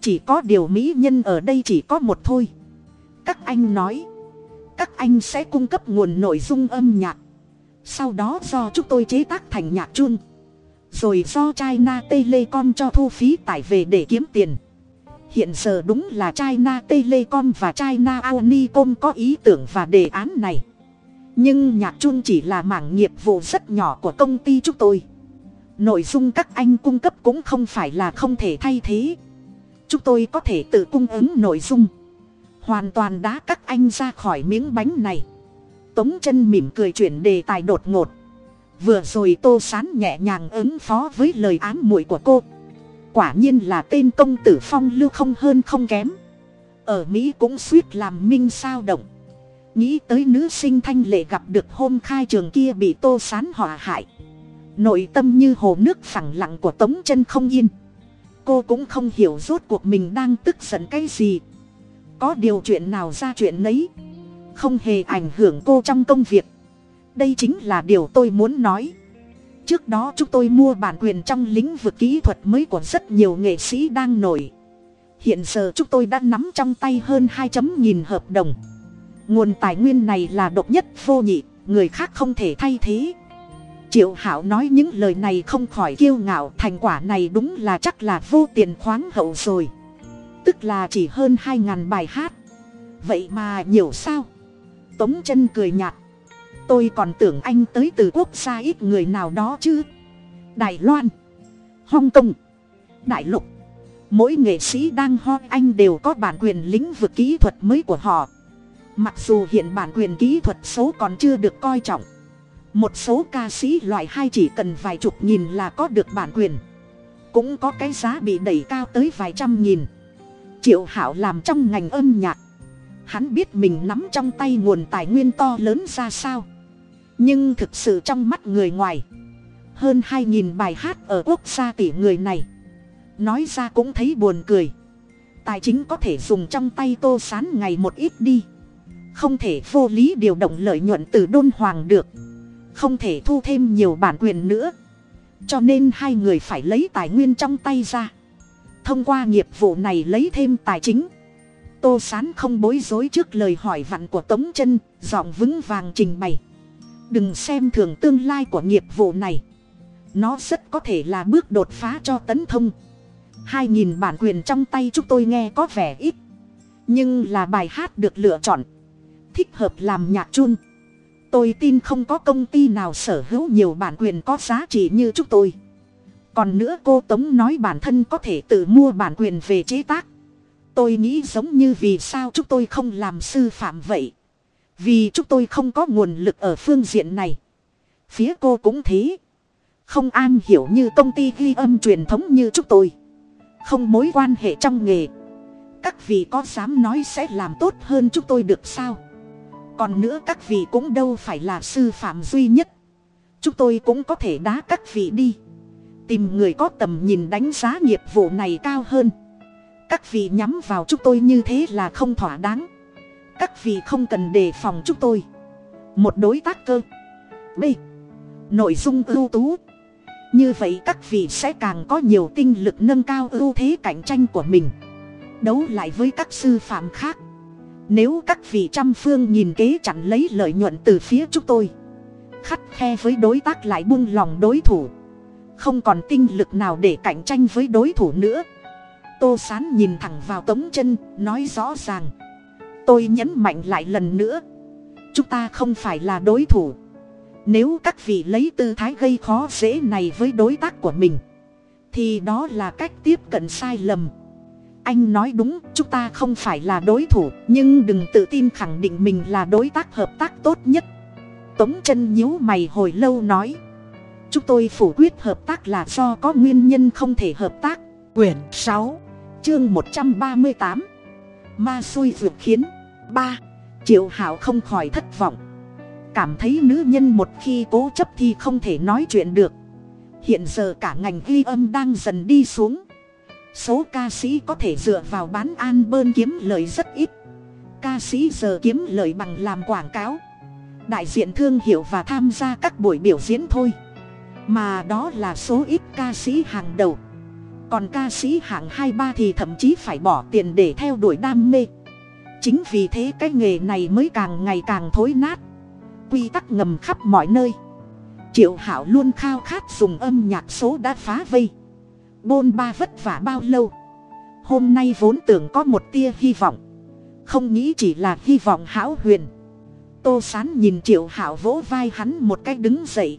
Chỉ có điều mỹ nhân ở đây chỉ có một thôi. Các anh nói, các anh sẽ cung cấp nguồn nội dung âm nhạc. Sau đó do chúng tôi chế tác thành nhạc chun rồi do china telecom cho thu phí tải về để kiếm tiền hiện giờ đúng là china telecom và china unicom có ý tưởng và đề án này. Nhưng nhạc chun chỉ là mảng nghiệp vụ rất nhỏ của công ty chúng tôi. Nội dung các anh cung cấp cũng không phải là không thể thay thế. Chúng tôi có thể tự cung ứng nội dung. Hoàn toàn đá các anh ra khỏi miếng bánh này. Tống chân mỉm cười chuyển đề tài đột ngột. Vừa rồi tô sán nhẹ nhàng ứng phó với lời ám muội của cô quả nhiên là tên công tử phong lưu không hơn không kém. Ở mỹ cũng suýt làm minh sao động. Nghĩ tới nữ sinh thanh lệ gặp được hôm khai trường kia bị tô sán họa hại. Nội tâm như hồ nước phẳng lặng của tống chân không yên. Cô cũng không hiểu rốt cuộc mình đang tức giận cái gì. Có điều chuyện nào ra chuyện nấy, không hề ảnh hưởng cô trong công việc. Đây chính là điều tôi muốn nói trước đó chúng tôi mua bản quyền trong lĩnh vực kỹ thuật mới của rất nhiều nghệ sĩ đang nổi. Hiện giờ chúng tôi đã nắm trong tay hơn hai chấm nghìn hợp đồng. Nguồn tài nguyên này là độc nhất vô nhị, người khác không thể thay thế. Triệu hảo nói những lời này không khỏi kiêu ngạo, thành quả này đúng là chắc là vô tiền khoáng hậu rồi. Tức là chỉ hơn hai ngàn bài hát. Vậy mà nhiều sao? Tống chân cười nhạt tôi còn tưởng anh tới từ quốc gia ít người nào đó chứ. Đài loan, hong kong, đại lục. Mỗi nghệ sĩ đang ho, anh đều có bản quyền lĩnh vực kỹ thuật mới của họ. Mặc dù hiện bản quyền kỹ thuật số còn chưa được coi trọng, một số ca sĩ loại hai chỉ cần vài chục nghìn là có được bản quyền. Cũng có cái giá bị đẩy cao tới vài trăm nghìn. Triệu hảo làm trong ngành âm nhạc. Hắn biết mình nắm trong tay nguồn tài nguyên to lớn ra sao nhưng thực sự trong mắt người ngoài, hơn hai nghìn bài hát ở quốc gia tỷ người này, nói ra cũng thấy buồn cười. Tài chính có thể dùng trong tay tô sán ngày một ít đi. Không thể vô lý điều động lợi nhuận từ đôn hoàng được. Không thể thu thêm nhiều bản quyền nữa. Cho nên hai người phải lấy tài nguyên trong tay ra. Thông qua nghiệp vụ này lấy thêm tài chính. Tô sán không bối rối trước lời hỏi vặn của tống chân, giọng vững vàng trình bày đừng xem thường tương lai của nghiệp vụ này. Nó rất có thể là bước đột phá cho tấn thông. Hai nghìn bản quyền trong tay chúng tôi nghe có vẻ ít. Nhưng là bài hát được lựa chọn. Thích hợp làm nhạc chun. Tôi tin không có công ty nào sở hữu nhiều bản quyền có giá trị như chúng tôi. Còn nữa cô tống nói bản thân có thể tự mua bản quyền về chế tác. Tôi nghĩ giống như vì sao chúng tôi không làm sư phạm vậy vì chúng tôi không có nguồn lực ở phương diện này. Phía cô cũng thế. Không an hiểu như công ty ghi âm truyền thống như chúng tôi. Không mối quan hệ trong nghề. Các vị có dám nói sẽ làm tốt hơn chúng tôi được sao? Còn nữa các vị cũng đâu phải là sư phạm duy nhất. Chúng tôi cũng có thể đá các vị đi. Tìm người có tầm nhìn đánh giá nghiệp vụ này cao hơn. Các vị nhắm vào chúng tôi như thế là không thỏa đáng các vị không cần đề phòng chúng tôi. Một đối tác cơ. B. Nội dung ưu tú. Như vậy các vị sẽ càng có nhiều tinh lực nâng cao ưu thế cạnh tranh của mình. Đấu lại với các sư phạm khác. Nếu các vị trăm phương nhìn kế chặn lấy lợi nhuận từ phía chúng tôi. Khắt khe với đối tác lại buông lòng đối thủ. Không còn tinh lực nào để cạnh tranh với đối thủ nữa. Tô sán nhìn thẳng vào tống chân, nói rõ ràng tôi nhấn mạnh lại lần nữa. Chúng ta không phải là đối thủ. Nếu các vị lấy tư thái gây khó dễ này với đối tác của mình, thì đó là cách tiếp cận sai lầm. Anh nói đúng, chúng ta không phải là đối thủ, nhưng đừng tự tin khẳng định mình là đối tác hợp tác tốt nhất. Tống chân nhíu mày hồi lâu nói, chúng tôi phủ quyết hợp tác là do có nguyên nhân không thể hợp tác. Quyển sáu, chương một trăm ba mươi tám, ma xui ruột khiến ba, triệu hảo không khỏi thất vọng. Cảm thấy nữ nhân một khi cố chấp thì không thể nói chuyện được. Hiện giờ cả ngành ghi âm đang dần đi xuống. Số ca sĩ có thể dựa vào bán an bơn kiếm lời rất ít. Ca sĩ giờ kiếm lời bằng làm quảng cáo. Đại diện thương hiệu và tham gia các buổi biểu diễn thôi. Mà đó là số ít ca sĩ hàng đầu. Còn ca sĩ hạng hai ba thì thậm chí phải bỏ tiền để theo đuổi đam mê chính vì thế cái nghề này mới càng ngày càng thối nát. Quy tắc ngầm khắp mọi nơi. Triệu hảo luôn khao khát dùng âm nhạc số đã phá vây. Bôn ba vất vả bao lâu? Hôm nay vốn tưởng có một tia hy vọng. Không nghĩ chỉ là hy vọng hão huyền. Tô sán nhìn triệu hảo vỗ vai hắn một cách đứng dậy.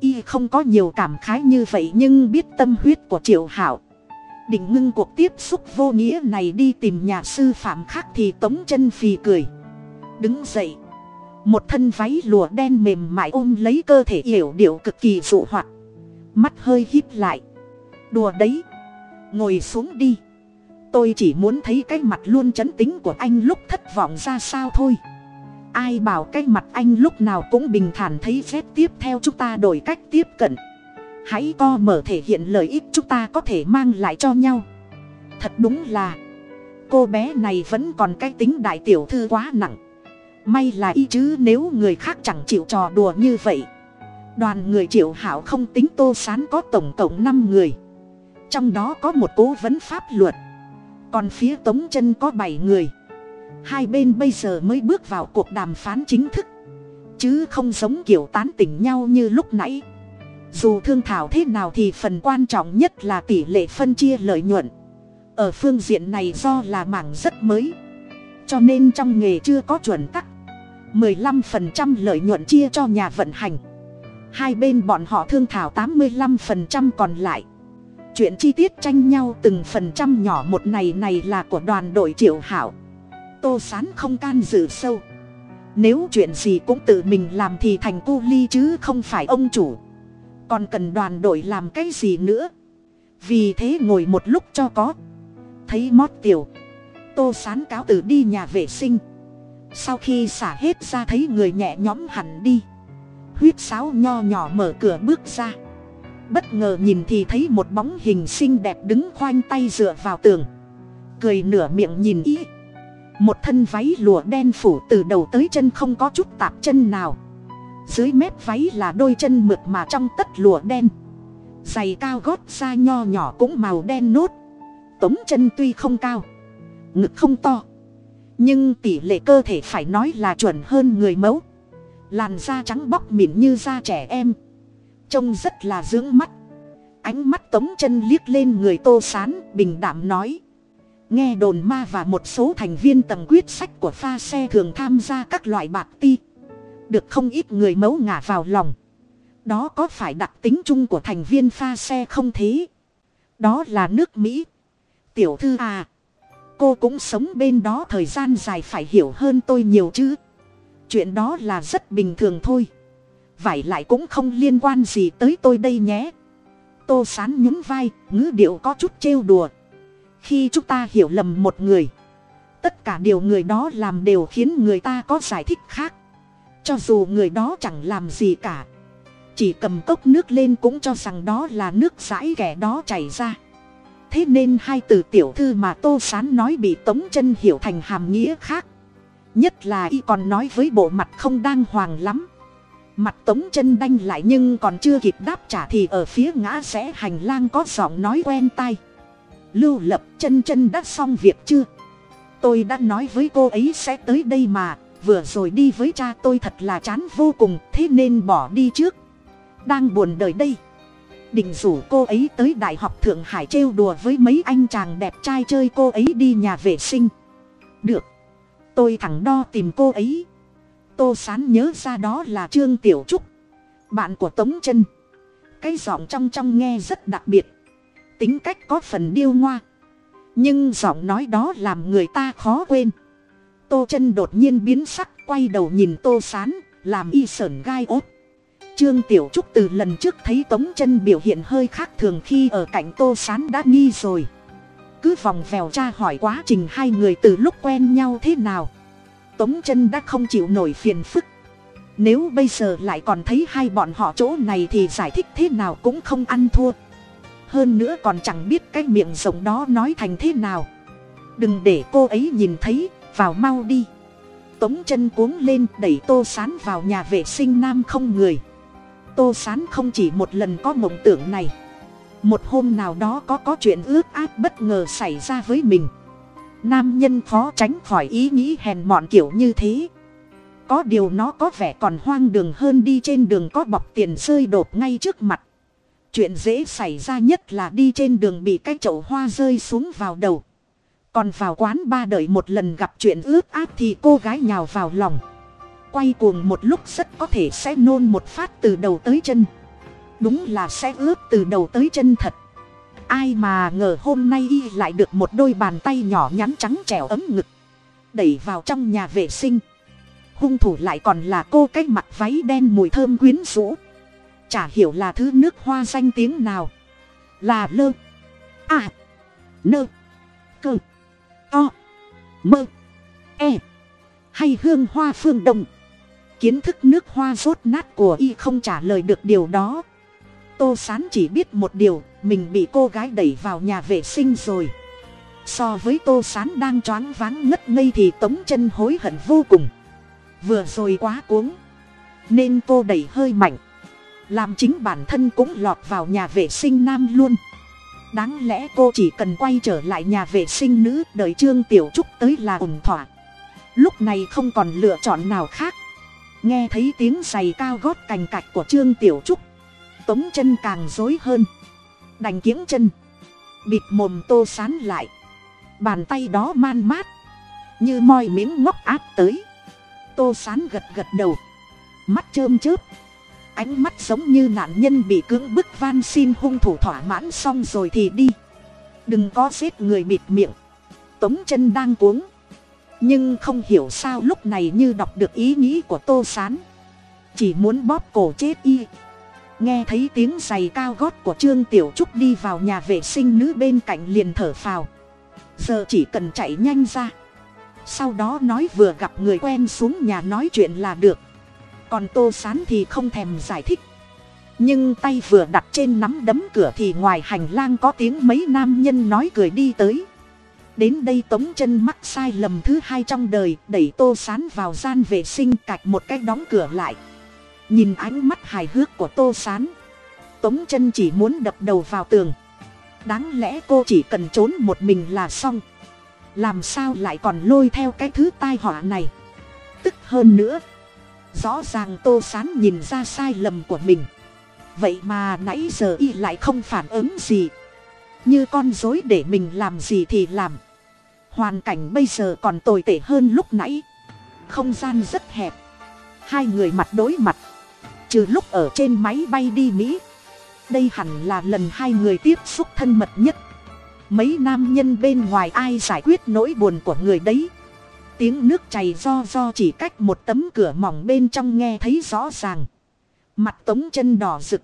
Y không có nhiều cảm khái như vậy nhưng biết tâm huyết của triệu hảo định ngưng cuộc tiếp xúc vô nghĩa này đi tìm nhà sư phạm khác thì tống chân phì cười. Đứng dậy. Một thân váy lụa đen mềm mại ôm lấy cơ thể yểu điệu cực kỳ dụ hoạt mắt hơi hít lại. Đùa đấy. Ngồi xuống đi. Tôi chỉ muốn thấy cái mặt luôn chấn tính của anh lúc thất vọng ra sao thôi. Ai bảo cái mặt anh lúc nào cũng bình thản thấy phép tiếp theo chúng ta đổi cách tiếp cận hãy co mở thể hiện lợi ích chúng ta có thể mang lại cho nhau. Thật đúng là, cô bé này vẫn còn cái tính đại tiểu thư quá nặng. May là y chứ nếu người khác chẳng chịu trò đùa như vậy. Đoàn người triệu hảo không tính tô sán có tổng cộng năm người. Trong đó có một cố vấn pháp luật. Còn phía tống chân có bảy người. Hai bên bây giờ mới bước vào cuộc đàm phán chính thức. Chứ không giống kiểu tán tỉnh nhau như lúc nãy dù thương thảo thế nào thì phần quan trọng nhất là tỷ lệ phân chia lợi nhuận. Ở phương diện này do là mảng rất mới. Cho nên trong nghề chưa có chuẩn tắc. 15% lợi nhuận chia cho nhà vận hành. Hai bên bọn họ thương thảo 85% còn lại. Chuyện chi tiết tranh nhau từng phần trăm nhỏ một này này là của đoàn đội triệu hảo. Tô sán không can dự sâu. Nếu chuyện gì cũng tự mình làm thì thành cu ly chứ không phải ông chủ còn cần đoàn đội làm cái gì nữa. Vì thế ngồi một lúc cho có. Thấy mót tiểu. Tô sán cáo từ đi nhà vệ sinh. Sau khi xả hết ra thấy người nhẹ nhõm hẳn đi. Huyết sáo nho nhỏ mở cửa bước ra. Bất ngờ nhìn thì thấy một bóng hình xinh đẹp đứng khoanh tay dựa vào tường. Cười nửa miệng nhìn ý một thân váy lụa đen phủ từ đầu tới chân không có chút tạp chân nào dưới mép váy là đôi chân mượt mà trong tất lụa đen. Giày cao gót da nho nhỏ cũng màu đen nốt. Tống chân tuy không cao, ngực không to, nhưng tỷ lệ cơ thể phải nói là chuẩn hơn người mẫu. Làn da trắng bóc mịn như da trẻ em, trông rất là dưỡng mắt. Ánh mắt tống chân liếc lên người tô sán, bình đảm nói, nghe đồn ma và một số thành viên tầng quyết sách của pha xe thường tham gia các loại bạc ti được không ít người mấu ngả vào lòng. Đó có phải đặc tính chung của thành viên pha xe không thế? Đó là nước mỹ. Tiểu thư à cô cũng sống bên đó thời gian dài phải hiểu hơn tôi nhiều chứ. Chuyện đó là rất bình thường thôi. Vải lại cũng không liên quan gì tới tôi đây nhé. Tô sán nhún vai, ngữ điệu có chút trêu đùa. Khi chúng ta hiểu lầm một người, tất cả điều người đó làm đều khiến người ta có giải thích khác cho dù người đó chẳng làm gì cả. Chỉ cầm cốc nước lên cũng cho rằng đó là nước dãi kẻ đó chảy ra. Thế nên hai từ tiểu thư mà tô sán nói bị tống chân hiểu thành hàm nghĩa khác. Nhất là y còn nói với bộ mặt không đang hoàng lắm. Mặt tống chân đanh lại nhưng còn chưa kịp đáp trả thì ở phía ngã rẽ hành lang có giọng nói quen tai. Lưu lập, chân chân đã xong việc chưa? Tôi đã nói với cô ấy sẽ tới đây mà vừa rồi đi với cha tôi thật là chán vô cùng, thế nên bỏ đi trước. Đang buồn đời đây, định rủ cô ấy tới đại học thượng hải trêu đùa với mấy anh chàng đẹp trai chơi cô ấy đi nhà vệ sinh. Được, tôi thẳng đo tìm cô ấy. Tô sán nhớ ra đó là trương tiểu trúc, bạn của tống chân. Cái giọng trong trong nghe rất đặc biệt, tính cách có phần điêu ngoa, nhưng giọng nói đó làm người ta khó quên tô chân đột nhiên biến sắc, quay đầu nhìn tô sán, làm y sởn gai ốt trương tiểu trúc từ lần trước thấy tống chân biểu hiện hơi khác thường khi ở cạnh tô sán đã nghi rồi. Cứ vòng vèo tra hỏi quá trình hai người từ lúc quen nhau thế nào. Tống chân đã không chịu nổi phiền phức. Nếu bây giờ lại còn thấy hai bọn họ chỗ này thì giải thích thế nào cũng không ăn thua. Hơn nữa còn chẳng biết cái miệng rộng đó nói thành thế nào. Đừng để cô ấy nhìn thấy vào mau đi. Tống chân cuống lên, đẩy tô sán vào nhà vệ sinh nam không người. Tô sán không chỉ một lần có mộng tưởng này. Một hôm nào đó có có chuyện ước ác bất ngờ xảy ra với mình. Nam nhân khó tránh khỏi ý nghĩ hèn mọn kiểu như thế. Có điều nó có vẻ còn hoang đường hơn đi trên đường có bọc tiền rơi đột ngay trước mặt. Chuyện dễ xảy ra nhất là đi trên đường bị cái chậu hoa rơi xuống vào đầu còn vào quán ba đợi một lần gặp chuyện ướt át thì cô gái nhào vào lòng. Quay cuồng một lúc rất có thể sẽ nôn một phát từ đầu tới chân. Đúng là sẽ ướt từ đầu tới chân thật. Ai mà ngờ hôm nay y lại được một đôi bàn tay nhỏ nhắn trắng trẻo ấm ngực. Đẩy vào trong nhà vệ sinh. Hung thủ lại còn là cô cái mặt váy đen mùi thơm quyến rũ. Chả hiểu là thứ nước hoa danh tiếng nào. Là lơ. À. Nơ. Cơ to, mơ e hay hương hoa phương đông kiến thức nước hoa rốt nát của y không trả lời được điều đó. Tô sán chỉ biết một điều, mình bị cô gái đẩy vào nhà vệ sinh rồi. So với tô sán đang choáng váng ngất ngây thì tống chân hối hận vô cùng. Vừa rồi quá cuống, nên cô đẩy hơi mạnh. Làm chính bản thân cũng lọt vào nhà vệ sinh nam luôn đáng lẽ cô chỉ cần quay trở lại nhà vệ sinh nữ, đợi trương tiểu trúc tới là ổn thỏa. Lúc này không còn lựa chọn nào khác. Nghe thấy tiếng giày cao gót cành cạch của trương tiểu trúc, tống chân càng dối hơn. Đành kiếng chân. Bịt mồm tô sán lại. Bàn tay đó man mát, như moi miếng ngóc áp tới. Tô sán gật gật đầu. Mắt trơm chớp ánh mắt giống như nạn nhân bị cưỡng bức van xin hung thủ thỏa mãn xong rồi thì đi. Đừng có giết người bịt miệng. Tống chân đang cuống. Nhưng không hiểu sao lúc này như đọc được ý nghĩ của tô s á n chỉ muốn bóp cổ chết y. Nghe thấy tiếng giày cao gót của trương tiểu trúc đi vào nhà vệ sinh nữ bên cạnh liền thở phào. Giờ chỉ cần chạy nhanh ra. Sau đó nói vừa gặp người quen xuống nhà nói chuyện là được còn tô s á n thì không thèm giải thích. Nhưng tay vừa đặt trên nắm đấm cửa thì ngoài hành lang có tiếng mấy nam nhân nói cười đi tới. Đến đây tống chân mắc sai lầm thứ hai trong đời, đẩy tô sán vào gian vệ sinh cạch một cách đóng cửa lại. Nhìn ánh mắt hài hước của tô sán, tống chân chỉ muốn đập đầu vào tường. Đáng lẽ cô chỉ cần trốn một mình là xong. Làm sao lại còn lôi theo cái thứ tai họa này? Tức hơn nữa rõ ràng tô sán nhìn ra sai lầm của mình. Vậy mà nãy giờ y lại không phản ứng gì. Như con dối để mình làm gì thì làm. Hoàn cảnh bây giờ còn tồi tệ hơn lúc nãy. Không gian rất hẹp. Hai người mặt đối mặt. Trừ lúc ở trên máy bay đi mỹ. Đây hẳn là lần hai người tiếp xúc thân mật nhất. Mấy nam nhân bên ngoài ai giải quyết nỗi buồn của người đấy? Tiếng nước chảy do do chỉ cách một tấm cửa mỏng bên trong nghe thấy rõ ràng. Mặt tống chân đỏ rực,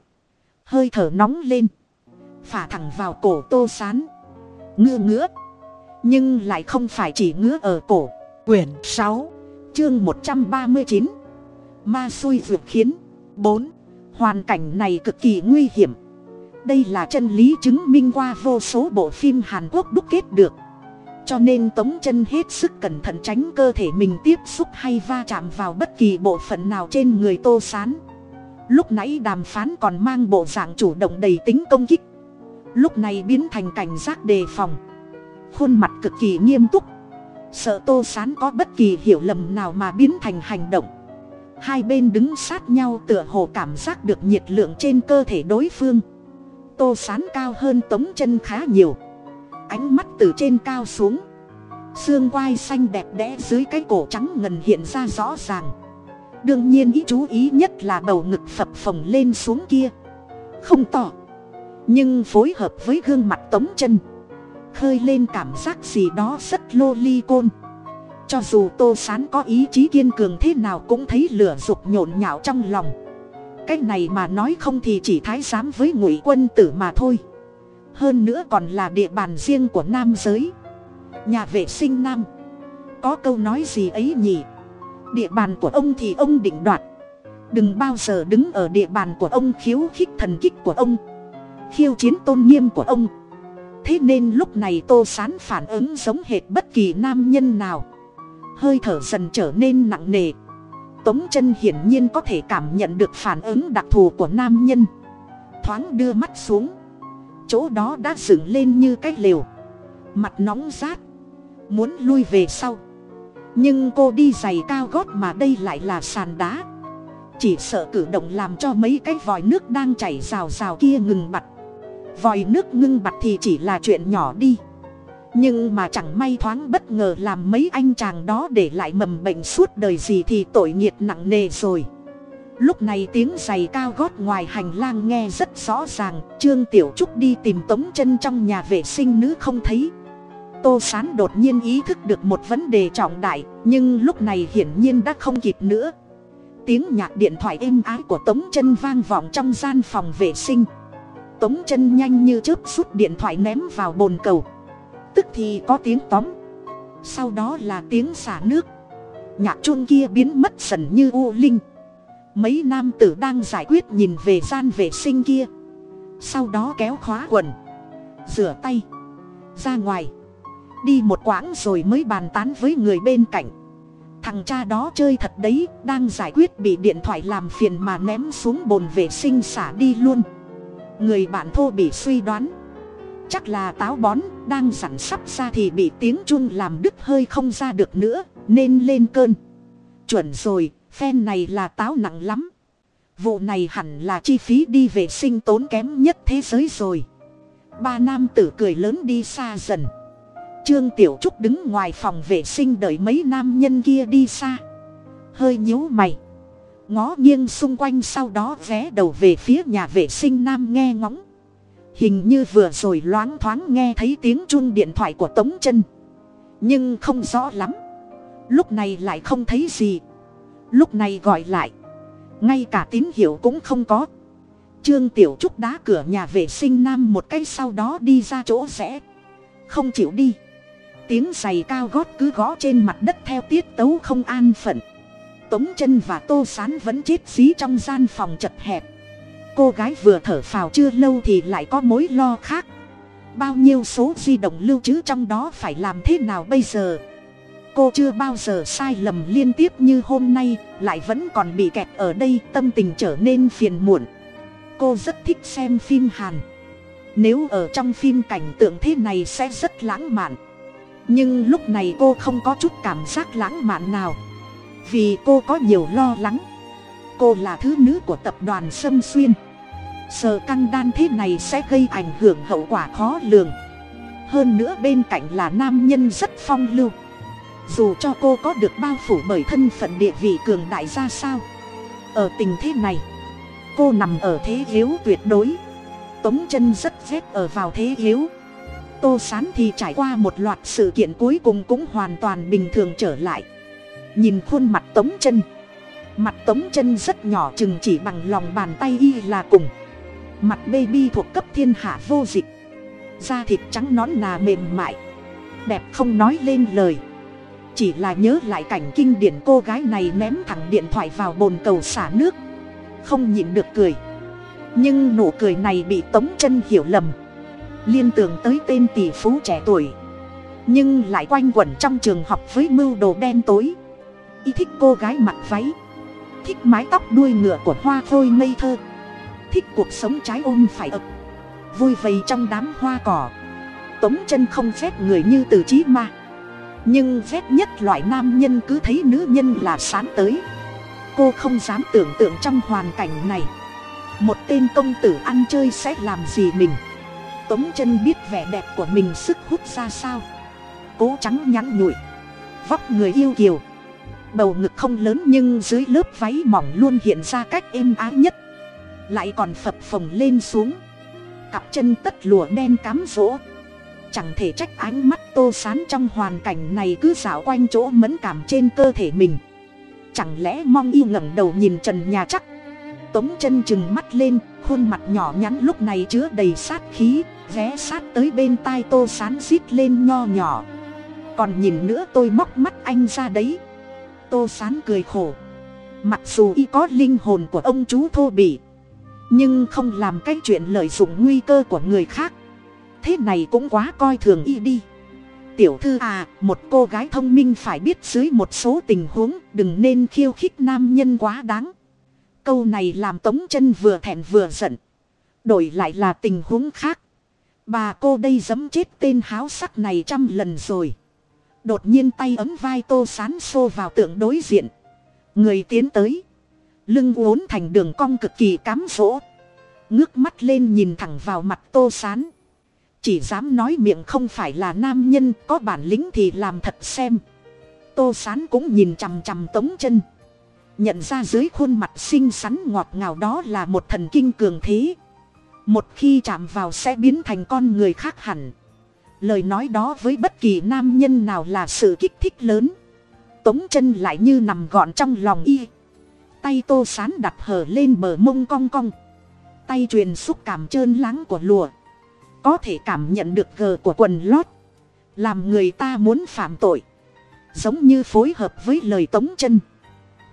hơi thở nóng lên, phả thẳng vào cổ tô sán. Ngưa ngứa, nhưng lại không phải chỉ ngứa ở cổ. Quyển sáu, chương một trăm ba mươi chín, ma xui vượt khiến. Bốn, hoàn cảnh này cực kỳ nguy hiểm. Đây là chân lý chứng minh qua vô số bộ phim hàn quốc đúc kết được cho nên tống chân hết sức cẩn thận tránh cơ thể mình tiếp xúc hay va chạm vào bất kỳ bộ phận nào trên người tô sán. Lúc nãy đàm phán còn mang bộ dạng chủ động đầy tính công kích. Lúc này biến thành cảnh giác đề phòng. Khuôn mặt cực kỳ nghiêm túc. Sợ tô sán có bất kỳ hiểu lầm nào mà biến thành hành động. Hai bên đứng sát nhau tựa hồ cảm giác được nhiệt lượng trên cơ thể đối phương. Tô sán cao hơn tống chân khá nhiều ánh mắt từ trên cao xuống. Xương quai xanh đẹp đẽ dưới cái cổ trắng ngần hiện ra rõ ràng. Đương nhiên ý chú ý nhất là bầu ngực phập phồng lên xuống kia. Không to, nhưng phối hợp với gương mặt tống chân. Khơi lên cảm giác gì đó rất lô ly côn. Cho dù tô sán có ý chí kiên cường thế nào cũng thấy lửa dục nhộn nhạo trong lòng. Cái này mà nói không thì chỉ thái giám với ngụy quân tử mà thôi hơn nữa còn là địa bàn riêng của nam giới. Nhà vệ sinh nam, có câu nói gì ấy nhỉ? Địa bàn của ông thì ông định đoạt. Đừng bao giờ đứng ở địa bàn của ông khiếu khích thần kích của ông, khiêu chiến tôn nghiêm của ông. Thế nên lúc này tô sán phản ứng giống hệt bất kỳ nam nhân nào. Hơi thở dần trở nên nặng nề. Tống chân hiển nhiên có thể cảm nhận được phản ứng đặc thù của nam nhân. Thoáng đưa mắt xuống chỗ đó đã dựng lên như cái lều. Mặt nóng rát. Muốn lui về sau. Nhưng cô đi giày cao gót mà đây lại là sàn đá. Chỉ sợ cử động làm cho mấy cái vòi nước đang chảy rào rào kia ngừng bặt. Vòi nước ngưng bặt thì chỉ là chuyện nhỏ đi. Nhưng mà chẳng may thoáng bất ngờ làm mấy anh chàng đó để lại mầm bệnh suốt đời gì thì tội nghiệt nặng nề rồi lúc này tiếng giày cao gót ngoài hành lang nghe rất rõ ràng, trương tiểu trúc đi tìm tống chân trong nhà vệ sinh nữ không thấy. Tô sán đột nhiên ý thức được một vấn đề trọng đại, nhưng lúc này hiển nhiên đã không kịp nữa. Tiếng nhạc điện thoại êm ái của tống chân vang vọng trong gian phòng vệ sinh. Tống chân nhanh như chớp rút điện thoại ném vào bồn cầu. Tức thì có tiếng tóm. Sau đó là tiếng xả nước. Nhạc chuông kia biến mất dần như u linh mấy nam tử đang giải quyết nhìn về gian vệ sinh kia. Sau đó kéo khóa quần. Rửa tay. Ra ngoài. Đi một quãng rồi mới bàn tán với người bên cạnh. Thằng cha đó chơi thật đấy, đang giải quyết bị điện thoại làm phiền mà ném xuống bồn vệ sinh xả đi luôn. Người bạn thô bị suy đoán. Chắc là táo bón đang sẵn sắp ra thì bị tiếng chun làm đứt hơi không ra được nữa, nên lên cơn. Chuẩn rồi phen này là táo nặng lắm. Vụ này hẳn là chi phí đi vệ sinh tốn kém nhất thế giới rồi. Ba nam tử cười lớn đi xa dần. Trương tiểu trúc đứng ngoài phòng vệ sinh đợi mấy nam nhân kia đi xa. Hơi nhíu mày. Ngó nghiêng xung quanh sau đó vé đầu về phía nhà vệ sinh nam nghe ngóng. Hình như vừa rồi loáng thoáng nghe thấy tiếng chuông điện thoại của tống chân. Nhưng không rõ lắm. Lúc này lại không thấy gì lúc này gọi lại. Ngay cả tín hiệu cũng không có. Trương tiểu trúc đá cửa nhà vệ sinh nam một cái sau đó đi ra chỗ rẽ. Không chịu đi. Tiếng giày cao gót cứ gõ trên mặt đất theo tiết tấu không an phận. Tống chân và tô sán vẫn chết xí trong gian phòng chật hẹp. Cô gái vừa thở phào chưa lâu thì lại có mối lo khác. Bao nhiêu số di động lưu trữ trong đó phải làm thế nào bây giờ? Cô chưa bao giờ sai lầm liên tiếp như hôm nay, lại vẫn còn bị kẹt ở đây, tâm tình trở nên phiền muộn. Cô rất thích xem phim hàn. Nếu ở trong phim cảnh tượng thế này sẽ rất lãng mạn. Nhưng lúc này cô không có chút cảm giác lãng mạn nào. Vì cô có nhiều lo lắng. Cô là thứ nữ của tập đoàn sâm xuyên. Sờ căng đan thế này sẽ gây ảnh hưởng hậu quả khó lường. Hơn nữa bên cạnh là nam nhân rất phong lưu dù cho cô có được bao phủ bởi thân phận địa vị cường đại ra sao? Ở tình thế này, cô nằm ở thế yếu tuyệt đối. Tống chân rất rét ở vào thế yếu. Tô sán thì trải qua một loạt sự kiện cuối cùng cũng hoàn toàn bình thường trở lại. Nhìn khuôn mặt tống chân. Mặt tống chân rất nhỏ chừng chỉ bằng lòng bàn tay y là cùng. Mặt baby thuộc cấp thiên hạ vô dịch. Da thịt trắng nón nà mềm mại. Đẹp không nói lên lời chỉ là nhớ lại cảnh kinh điển cô gái này ném thẳng điện thoại vào bồn cầu xả nước. Không nhịn được cười. Nhưng nụ cười này bị tống chân hiểu lầm. Liên tưởng tới tên tỷ phú trẻ tuổi. Nhưng lại quanh quẩn trong trường học với mưu đồ đen tối. Y thích cô gái mặc váy. Thích mái tóc đuôi ngựa của hoa khôi ngây thơ. Thích cuộc sống trái ôm phải ập. Vui vầy trong đám hoa cỏ. Tống chân không phép người như từ trí ma nhưng ghét nhất loại nam nhân cứ thấy nữ nhân là sán tới. Cô không dám tưởng tượng trong hoàn cảnh này. Một tên công tử ăn chơi sẽ làm gì mình? Tống chân biết vẻ đẹp của mình sức hút ra sao? Cố trắng nhắn nhụi. Vóc người yêu kiều. Bầu ngực không lớn nhưng dưới lớp váy mỏng luôn hiện ra cách êm ái nhất. Lại còn phập phồng lên xuống. Cặp chân tất lùa đen cám rỗ chẳng thể trách ánh mắt tô sán trong hoàn cảnh này cứ xảo quanh chỗ mẫn cảm trên cơ thể mình. Chẳng lẽ mong yêu ngẩng đầu nhìn trần nhà chắc tống chân chừng mắt lên, khuôn mặt nhỏ nhắn lúc này chứa đầy sát khí ghé sát tới bên tai tô sán rít lên nho nhỏ. Còn nhìn nữa tôi móc mắt anh ra đấy. Tô sán cười khổ. Mặc dù y có linh hồn của ông chú thô bỉ, nhưng không làm cái chuyện lợi dụng nguy cơ của người khác thế này cũng quá coi thường y đi. Tiểu thư à một cô gái thông minh phải biết dưới một số tình huống, đừng nên khiêu khích nam nhân quá đáng. Câu này làm tống chân vừa thẹn vừa giận. Đổi lại là tình huống khác. Bà cô đây dấm chết tên háo sắc này trăm lần rồi. Đột nhiên tay ấm vai tô sán xô vào tượng đối diện. Người tiến tới. Lưng uốn thành đường cong cực kỳ cám dỗ. Ngước mắt lên nhìn thẳng vào mặt tô sán chỉ dám nói miệng không phải là nam nhân, có bản lĩnh thì làm thật xem. Tô sán cũng nhìn chằm chằm tống chân. Nhận ra dưới khuôn mặt xinh xắn ngọt ngào đó là một thần kinh cường thế. Một khi chạm vào sẽ biến thành con người khác hẳn. Lời nói đó với bất kỳ nam nhân nào là sự kích thích lớn. Tống chân lại như nằm gọn trong lòng y. Tay tô sán đặt hở lên bờ mông cong cong. Tay truyền xúc cảm trơn láng của lùa có thể cảm nhận được gờ của quần lót. Làm người ta muốn phạm tội. Giống như phối hợp với lời tống chân.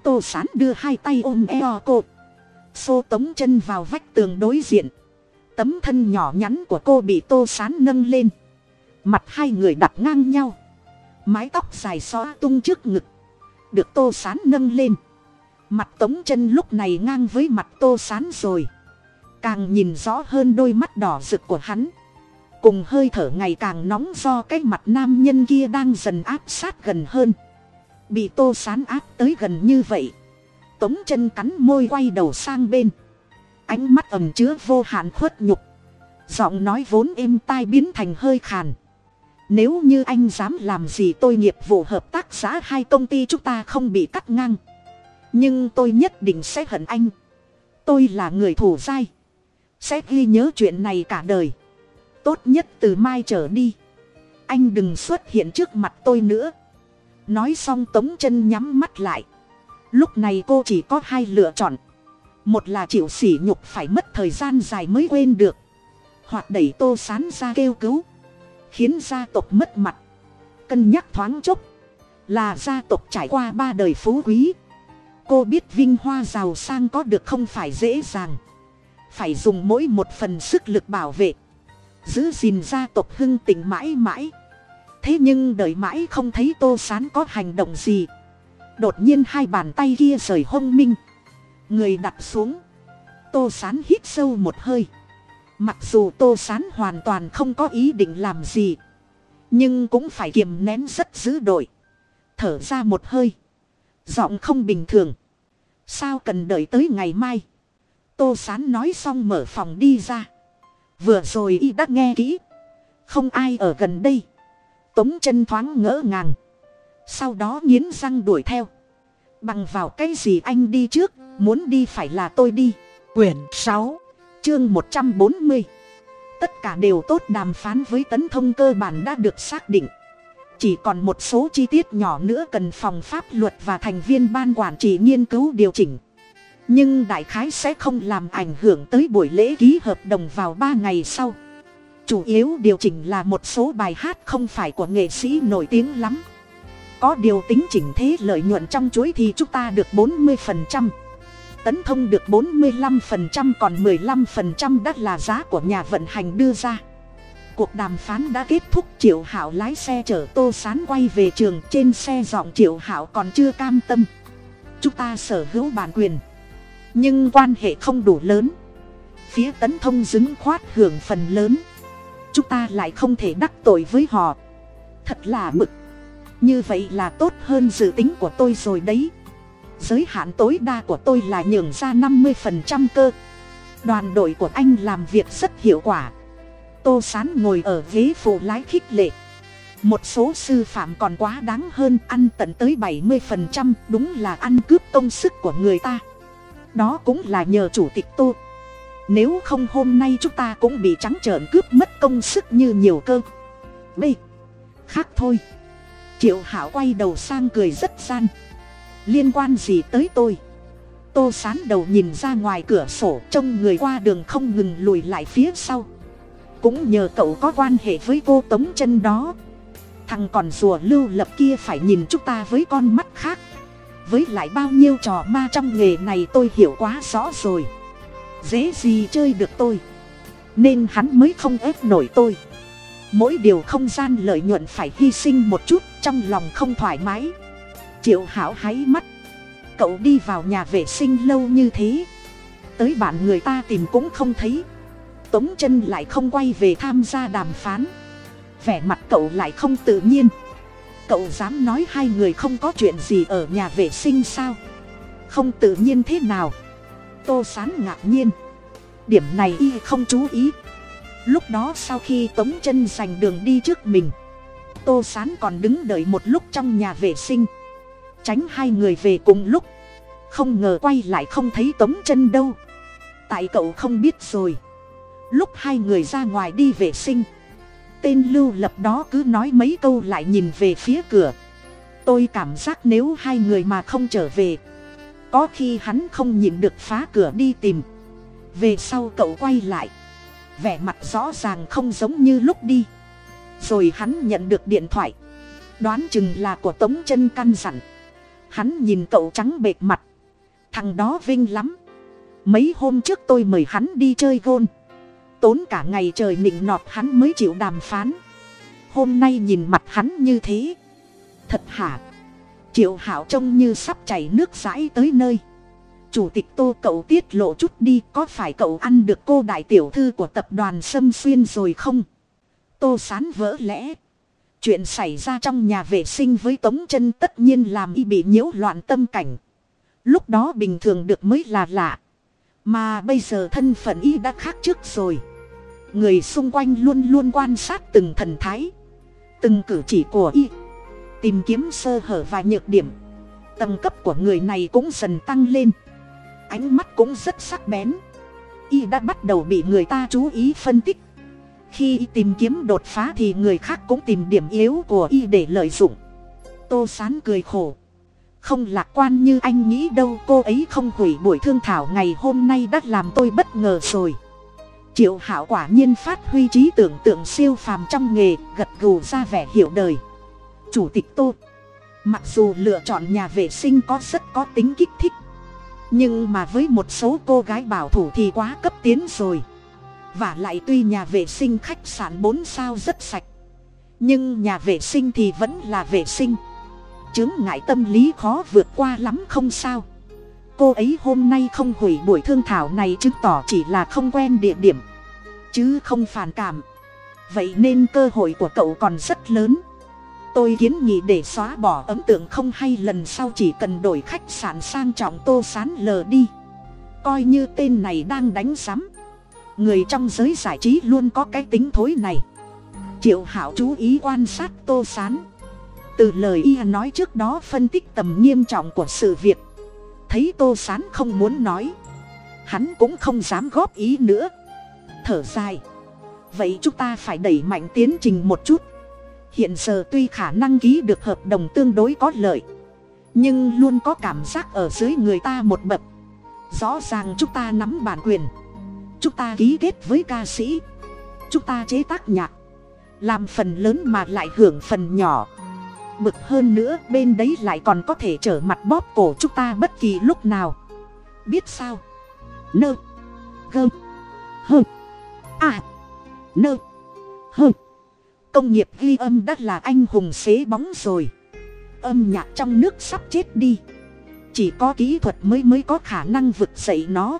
Tô sán đưa hai tay ôm eo cô. Xô tống chân vào vách tường đối diện. Tấm thân nhỏ nhắn của cô bị tô sán nâng lên. Mặt hai người đặt ngang nhau. Mái tóc dài xóa tung trước ngực. Được tô sán nâng lên. Mặt tống chân lúc này ngang với mặt tô sán rồi. Càng nhìn rõ hơn đôi mắt đỏ rực của hắn cùng hơi thở ngày càng nóng do cái mặt nam nhân kia đang dần áp sát gần hơn. Bị tô sán áp tới gần như vậy. Tống chân cắn môi quay đầu sang bên. Ánh mắt ẩm chứa vô hạn khuất nhục. Giọng nói vốn êm tai biến thành hơi khàn. Nếu như anh dám làm gì tôi nghiệp vụ hợp tác xã hai công ty chúng ta không bị cắt ngang. Nhưng tôi nhất định sẽ hận anh. Tôi là người thủ dai. Sẽ ghi nhớ chuyện này cả đời tốt nhất từ mai trở đi. Anh đừng xuất hiện trước mặt tôi nữa. Nói xong tống chân nhắm mắt lại. Lúc này cô chỉ có hai lựa chọn. Một là chịu sỉ nhục phải mất thời gian dài mới quên được. Hoặc đẩy tô sán ra kêu cứu. Khiến gia tộc mất mặt. Cân nhắc thoáng chốc. Là gia tộc trải qua ba đời phú quý. Cô biết vinh hoa giàu sang có được không phải dễ dàng. Phải dùng mỗi một phần sức lực bảo vệ giữ gìn gia tộc hưng tình mãi mãi. Thế nhưng đợi mãi không thấy tô sán có hành động gì. Đột nhiên hai bàn tay kia rời hông minh. Người đặt xuống. Tô sán hít sâu một hơi. Mặc dù tô sán hoàn toàn không có ý định làm gì. Nhưng cũng phải kiềm nén rất dữ đội thở ra một hơi. Giọng không bình thường. Sao cần đợi tới ngày mai? Tô sán nói xong mở phòng đi ra vừa rồi y đã nghe kỹ. Không ai ở gần đây. Tống chân thoáng ngỡ ngàng. Sau đó nghiến răng đuổi theo. Bằng vào cái gì anh đi trước, muốn đi phải là tôi đi. Quyển sáu, chương một trăm bốn mươi. Tất cả đều tốt đàm phán với tấn thông cơ bản đã được xác định. Chỉ còn một số chi tiết nhỏ nữa cần phòng pháp luật và thành viên ban quản trị nghiên cứu điều chỉnh nhưng đại khái sẽ không làm ảnh hưởng tới buổi lễ ký hợp đồng vào ba ngày sau. Chủ yếu điều chỉnh là một số bài hát không phải của nghệ sĩ nổi tiếng lắm. Có điều tính chỉnh thế lợi nhuận trong chuỗi thì chúng ta được bốn mươi phần trăm. Tấn thông được bốn mươi lăm phần trăm còn mười lăm phần trăm đắt là giá của nhà vận hành đưa ra. Cuộc đàm phán đã kết thúc, triệu hảo lái xe chở tô sán quay về trường, trên xe giọng triệu hảo còn chưa cam tâm. Chúng ta sở hữu bản quyền nhưng quan hệ không đủ lớn. Phía tấn thông dứng khoát hưởng phần lớn. Chúng ta lại không thể đắc tội với họ. Thật là mực. Như vậy là tốt hơn dự tính của tôi rồi đấy. Giới hạn tối đa của tôi là nhường ra năm mươi phần trăm cơ. Đoàn đội của anh làm việc rất hiệu quả. Tô sán ngồi ở ghế phụ lái khích lệ. Một số sư phạm còn quá đáng hơn ăn tận tới bảy mươi phần trăm. Đúng là ăn cướp công sức của người ta đó cũng là nhờ chủ tịch tô. Nếu không hôm nay chúng ta cũng bị trắng trợn cướp mất công sức như nhiều cơ. B. Khác thôi. Triệu hảo quay đầu sang cười rất gian. Liên quan gì tới tôi? Tô sán đầu nhìn ra ngoài cửa sổ, trông người qua đường không ngừng lùi lại phía sau. Cũng nhờ cậu có quan hệ với cô tống chân đó. Thằng còn rùa lưu lập kia phải nhìn chúng ta với con mắt khác với lại bao nhiêu trò ma trong nghề này tôi hiểu quá rõ rồi. Dễ gì chơi được tôi. Nên hắn mới không ép nổi tôi. Mỗi điều không gian lợi nhuận phải hy sinh một chút, trong lòng không thoải mái. Triệu hảo háy mắt. Cậu đi vào nhà vệ sinh lâu như thế. Tới bạn người ta tìm cũng không thấy. Tống chân lại không quay về tham gia đàm phán. Vẻ mặt cậu lại không tự nhiên cậu dám nói hai người không có chuyện gì ở nhà vệ sinh sao? Không tự nhiên thế nào? Tô sán ngạc nhiên. Điểm này y không chú ý. Lúc đó sau khi tống chân giành đường đi trước mình, tô sán còn đứng đợi một lúc trong nhà vệ sinh. Tránh hai người về cùng lúc. Không ngờ quay lại không thấy tống chân đâu. Tại cậu không biết rồi. Lúc hai người ra ngoài đi vệ sinh tên lưu lập đó cứ nói mấy câu lại nhìn về phía cửa. Tôi cảm giác nếu hai người mà không trở về, có khi hắn không nhìn được phá cửa đi tìm. Về sau cậu quay lại, vẻ mặt rõ ràng không giống như lúc đi. Rồi hắn nhận được điện thoại, đoán chừng là của tống chân căn dặn. Hắn nhìn cậu trắng bệt mặt, thằng đó vinh lắm. Mấy hôm trước tôi mời hắn đi chơi gôn tốn cả ngày trời nịnh nọt hắn mới chịu đàm phán. Hôm nay nhìn mặt hắn như thế. Thật hả? Triệu hảo trông như sắp chảy nước rãi tới nơi. Chủ tịch tô cậu tiết lộ chút đi, có phải cậu ăn được cô đại tiểu thư của tập đoàn sâm xuyên rồi không? Tô sán vỡ lẽ. Chuyện xảy ra trong nhà vệ sinh với tống chân tất nhiên làm y bị nhiễu loạn tâm cảnh. Lúc đó bình thường được mới là lạ. Mà bây giờ thân phận y đã khác trước rồi người xung quanh luôn luôn quan sát từng thần thái, từng cử chỉ của y. Tìm kiếm sơ hở và nhược điểm. Tầng cấp của người này cũng dần tăng lên. Ánh mắt cũng rất sắc bén. Y đã bắt đầu bị người ta chú ý phân tích. Khi y tìm kiếm đột phá thì người khác cũng tìm điểm yếu của y để lợi dụng. Tô sán cười khổ. Không lạc quan như anh nghĩ đâu, cô ấy không hủy buổi thương thảo ngày hôm nay đã làm tôi bất ngờ rồi triệu hảo quả nhiên phát huy trí tưởng tượng siêu phàm trong nghề, gật gù ra vẻ hiểu đời. Chủ tịch tô, mặc dù lựa chọn nhà vệ sinh có rất có tính kích thích, nhưng mà với một số cô gái bảo thủ thì quá cấp tiến rồi. Và lại tuy nhà vệ sinh khách sạn bốn sao rất sạch, nhưng nhà vệ sinh thì vẫn là vệ sinh. Chứng ngại tâm lý khó vượt qua lắm không sao cô ấy hôm nay không hủy buổi thương thảo này chứng tỏ chỉ là không quen địa điểm, chứ không phản cảm. Vậy nên cơ hội của cậu còn rất lớn. Tôi kiến nghị để xóa bỏ ấn tượng không hay lần sau chỉ cần đổi khách sạn sang trọng tô sán lờ đi. Coi như tên này đang đánh sắm. người trong giới giải trí luôn có cái tính thối này. Triệu hảo chú ý quan sát tô sán. Từ lời y nói trước đó phân tích tầm nghiêm trọng của sự việc thấy tô sán không muốn nói. Hắn cũng không dám góp ý nữa. Thở dài. Vậy chúng ta phải đẩy mạnh tiến trình một chút. Hiện giờ tuy khả năng ký được hợp đồng tương đối có lợi, nhưng luôn có cảm giác ở dưới người ta một bậc. Rõ ràng chúng ta nắm bản quyền. Chúng ta ký kết với ca sĩ. Chúng ta chế tác nhạc. Làm phần lớn mà lại hưởng phần nhỏ bực hơn nữa, bên đấy lại còn có thể trở mặt bóp cổ chúng ta bất kỳ lúc nào. Biết sao? Nơ. Gơm. Hơ à. Nơ. Hơ công nghiệp ghi âm đã là anh hùng xế bóng rồi. Âm nhạc trong nước sắp chết đi. Chỉ có kỹ thuật mới mới có khả năng vực dậy nó.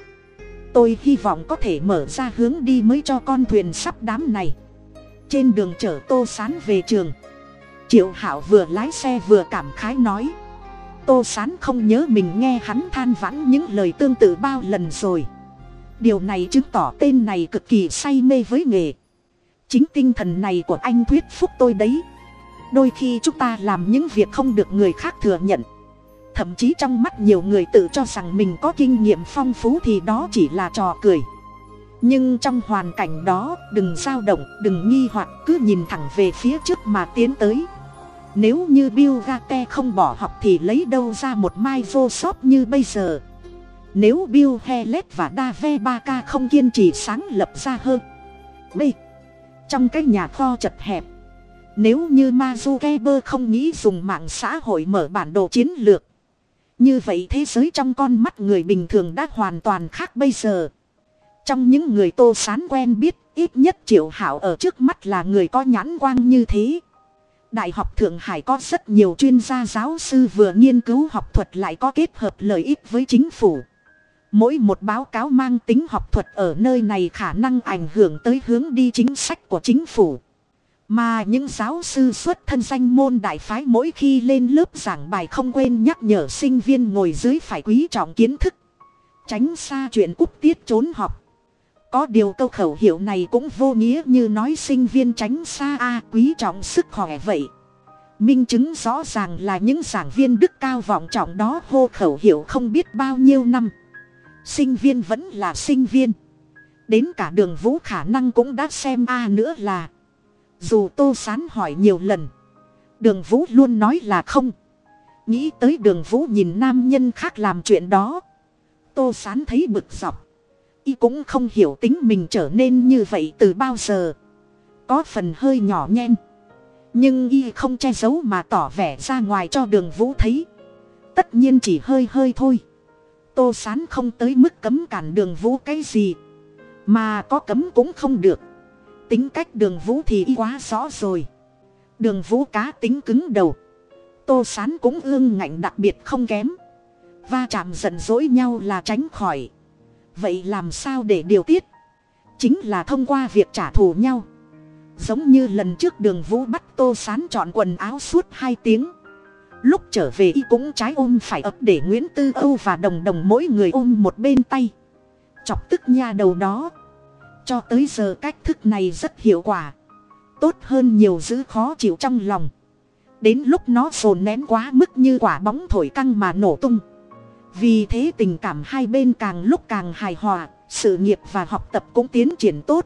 Tôi hy vọng có thể mở ra hướng đi mới cho con thuyền sắp đám này. Trên đường chở tô sán về trường triệu hảo vừa lái xe vừa cảm khái nói. Tô sán không nhớ mình nghe hắn than vãn những lời tương tự bao lần rồi. Điều này chứng tỏ tên này cực kỳ say mê với nghề. Chính tinh thần này của anh thuyết phúc tôi đấy. Đôi khi chúng ta làm những việc không được người khác thừa nhận. Thậm chí trong mắt nhiều người tự cho rằng mình có kinh nghiệm phong phú thì đó chỉ là trò cười. Nhưng trong hoàn cảnh đó, đừng dao động, đừng nghi hoặc, cứ nhìn thẳng về phía trước mà tiến tới nếu như bill gate không bỏ học thì lấy đâu ra một microsoft như bây giờ? Nếu bill helet và dave baka không kiên trì sáng lập ra hơn, b. Trong cái nhà kho chật hẹp, nếu như Mazukeber không nghĩ dùng mạng xã hội mở bản đồ chiến lược, như vậy thế giới trong con mắt người bình thường đã hoàn toàn khác bây giờ. Trong những người tô sán quen biết, ít nhất triệu hảo ở trước mắt là người có nhãn quang như thế đại học thượng hải có rất nhiều chuyên gia giáo sư vừa nghiên cứu học thuật lại có kết hợp lợi ích với chính phủ. Mỗi một báo cáo mang tính học thuật ở nơi này khả năng ảnh hưởng tới hướng đi chính sách của chính phủ. Mà những giáo sư xuất thân danh môn đại phái mỗi khi lên lớp giảng bài không quên nhắc nhở sinh viên ngồi dưới phải quý trọng kiến thức. Tránh xa chuyện cúp tiết trốn học có điều câu khẩu hiệu này cũng vô nghĩa như nói sinh viên tránh xa a, quý trọng sức khỏe vậy. Minh chứng rõ ràng là những giảng viên đức cao vọng trọng đó hô khẩu hiệu không biết bao nhiêu năm. Sinh viên vẫn là sinh viên. Đến cả đường vũ khả năng cũng đã xem a nữa là. Dù tô sán hỏi nhiều lần, đường vũ luôn nói là không. Nghĩ tới đường vũ nhìn nam nhân khác làm chuyện đó, tô sán thấy bực dọc y cũng không hiểu tính mình trở nên như vậy từ bao giờ. Có phần hơi nhỏ nhen, nhưng y không che giấu mà tỏ vẻ ra ngoài cho đường vũ thấy. Tất nhiên chỉ hơi hơi thôi. Tô sán không tới mức cấm cản đường vũ cái gì, mà có cấm cũng không được. Tính cách đường vũ thì y quá rõ rồi. Đường vũ cá tính cứng đầu. Tô sán cũng ương ngạnh đặc biệt không kém. Va chạm giận dỗi nhau là tránh khỏi vậy làm sao để điều tiết? Chính là thông qua việc trả thù nhau. Giống như lần trước đường vũ bắt tô sán chọn quần áo suốt hai tiếng. Lúc trở về y cũng trái ôm phải ấp để nguyễn tư âu và đồng đồng mỗi người ôm một bên tay. Chọc tức nha đầu đó. Cho tới giờ cách thức này rất hiệu quả. Tốt hơn nhiều giữ khó chịu trong lòng. Đến lúc nó dồn nén quá mức như quả bóng thổi căng mà nổ tung vì thế tình cảm hai bên càng lúc càng hài hòa, sự nghiệp và học tập cũng tiến triển tốt.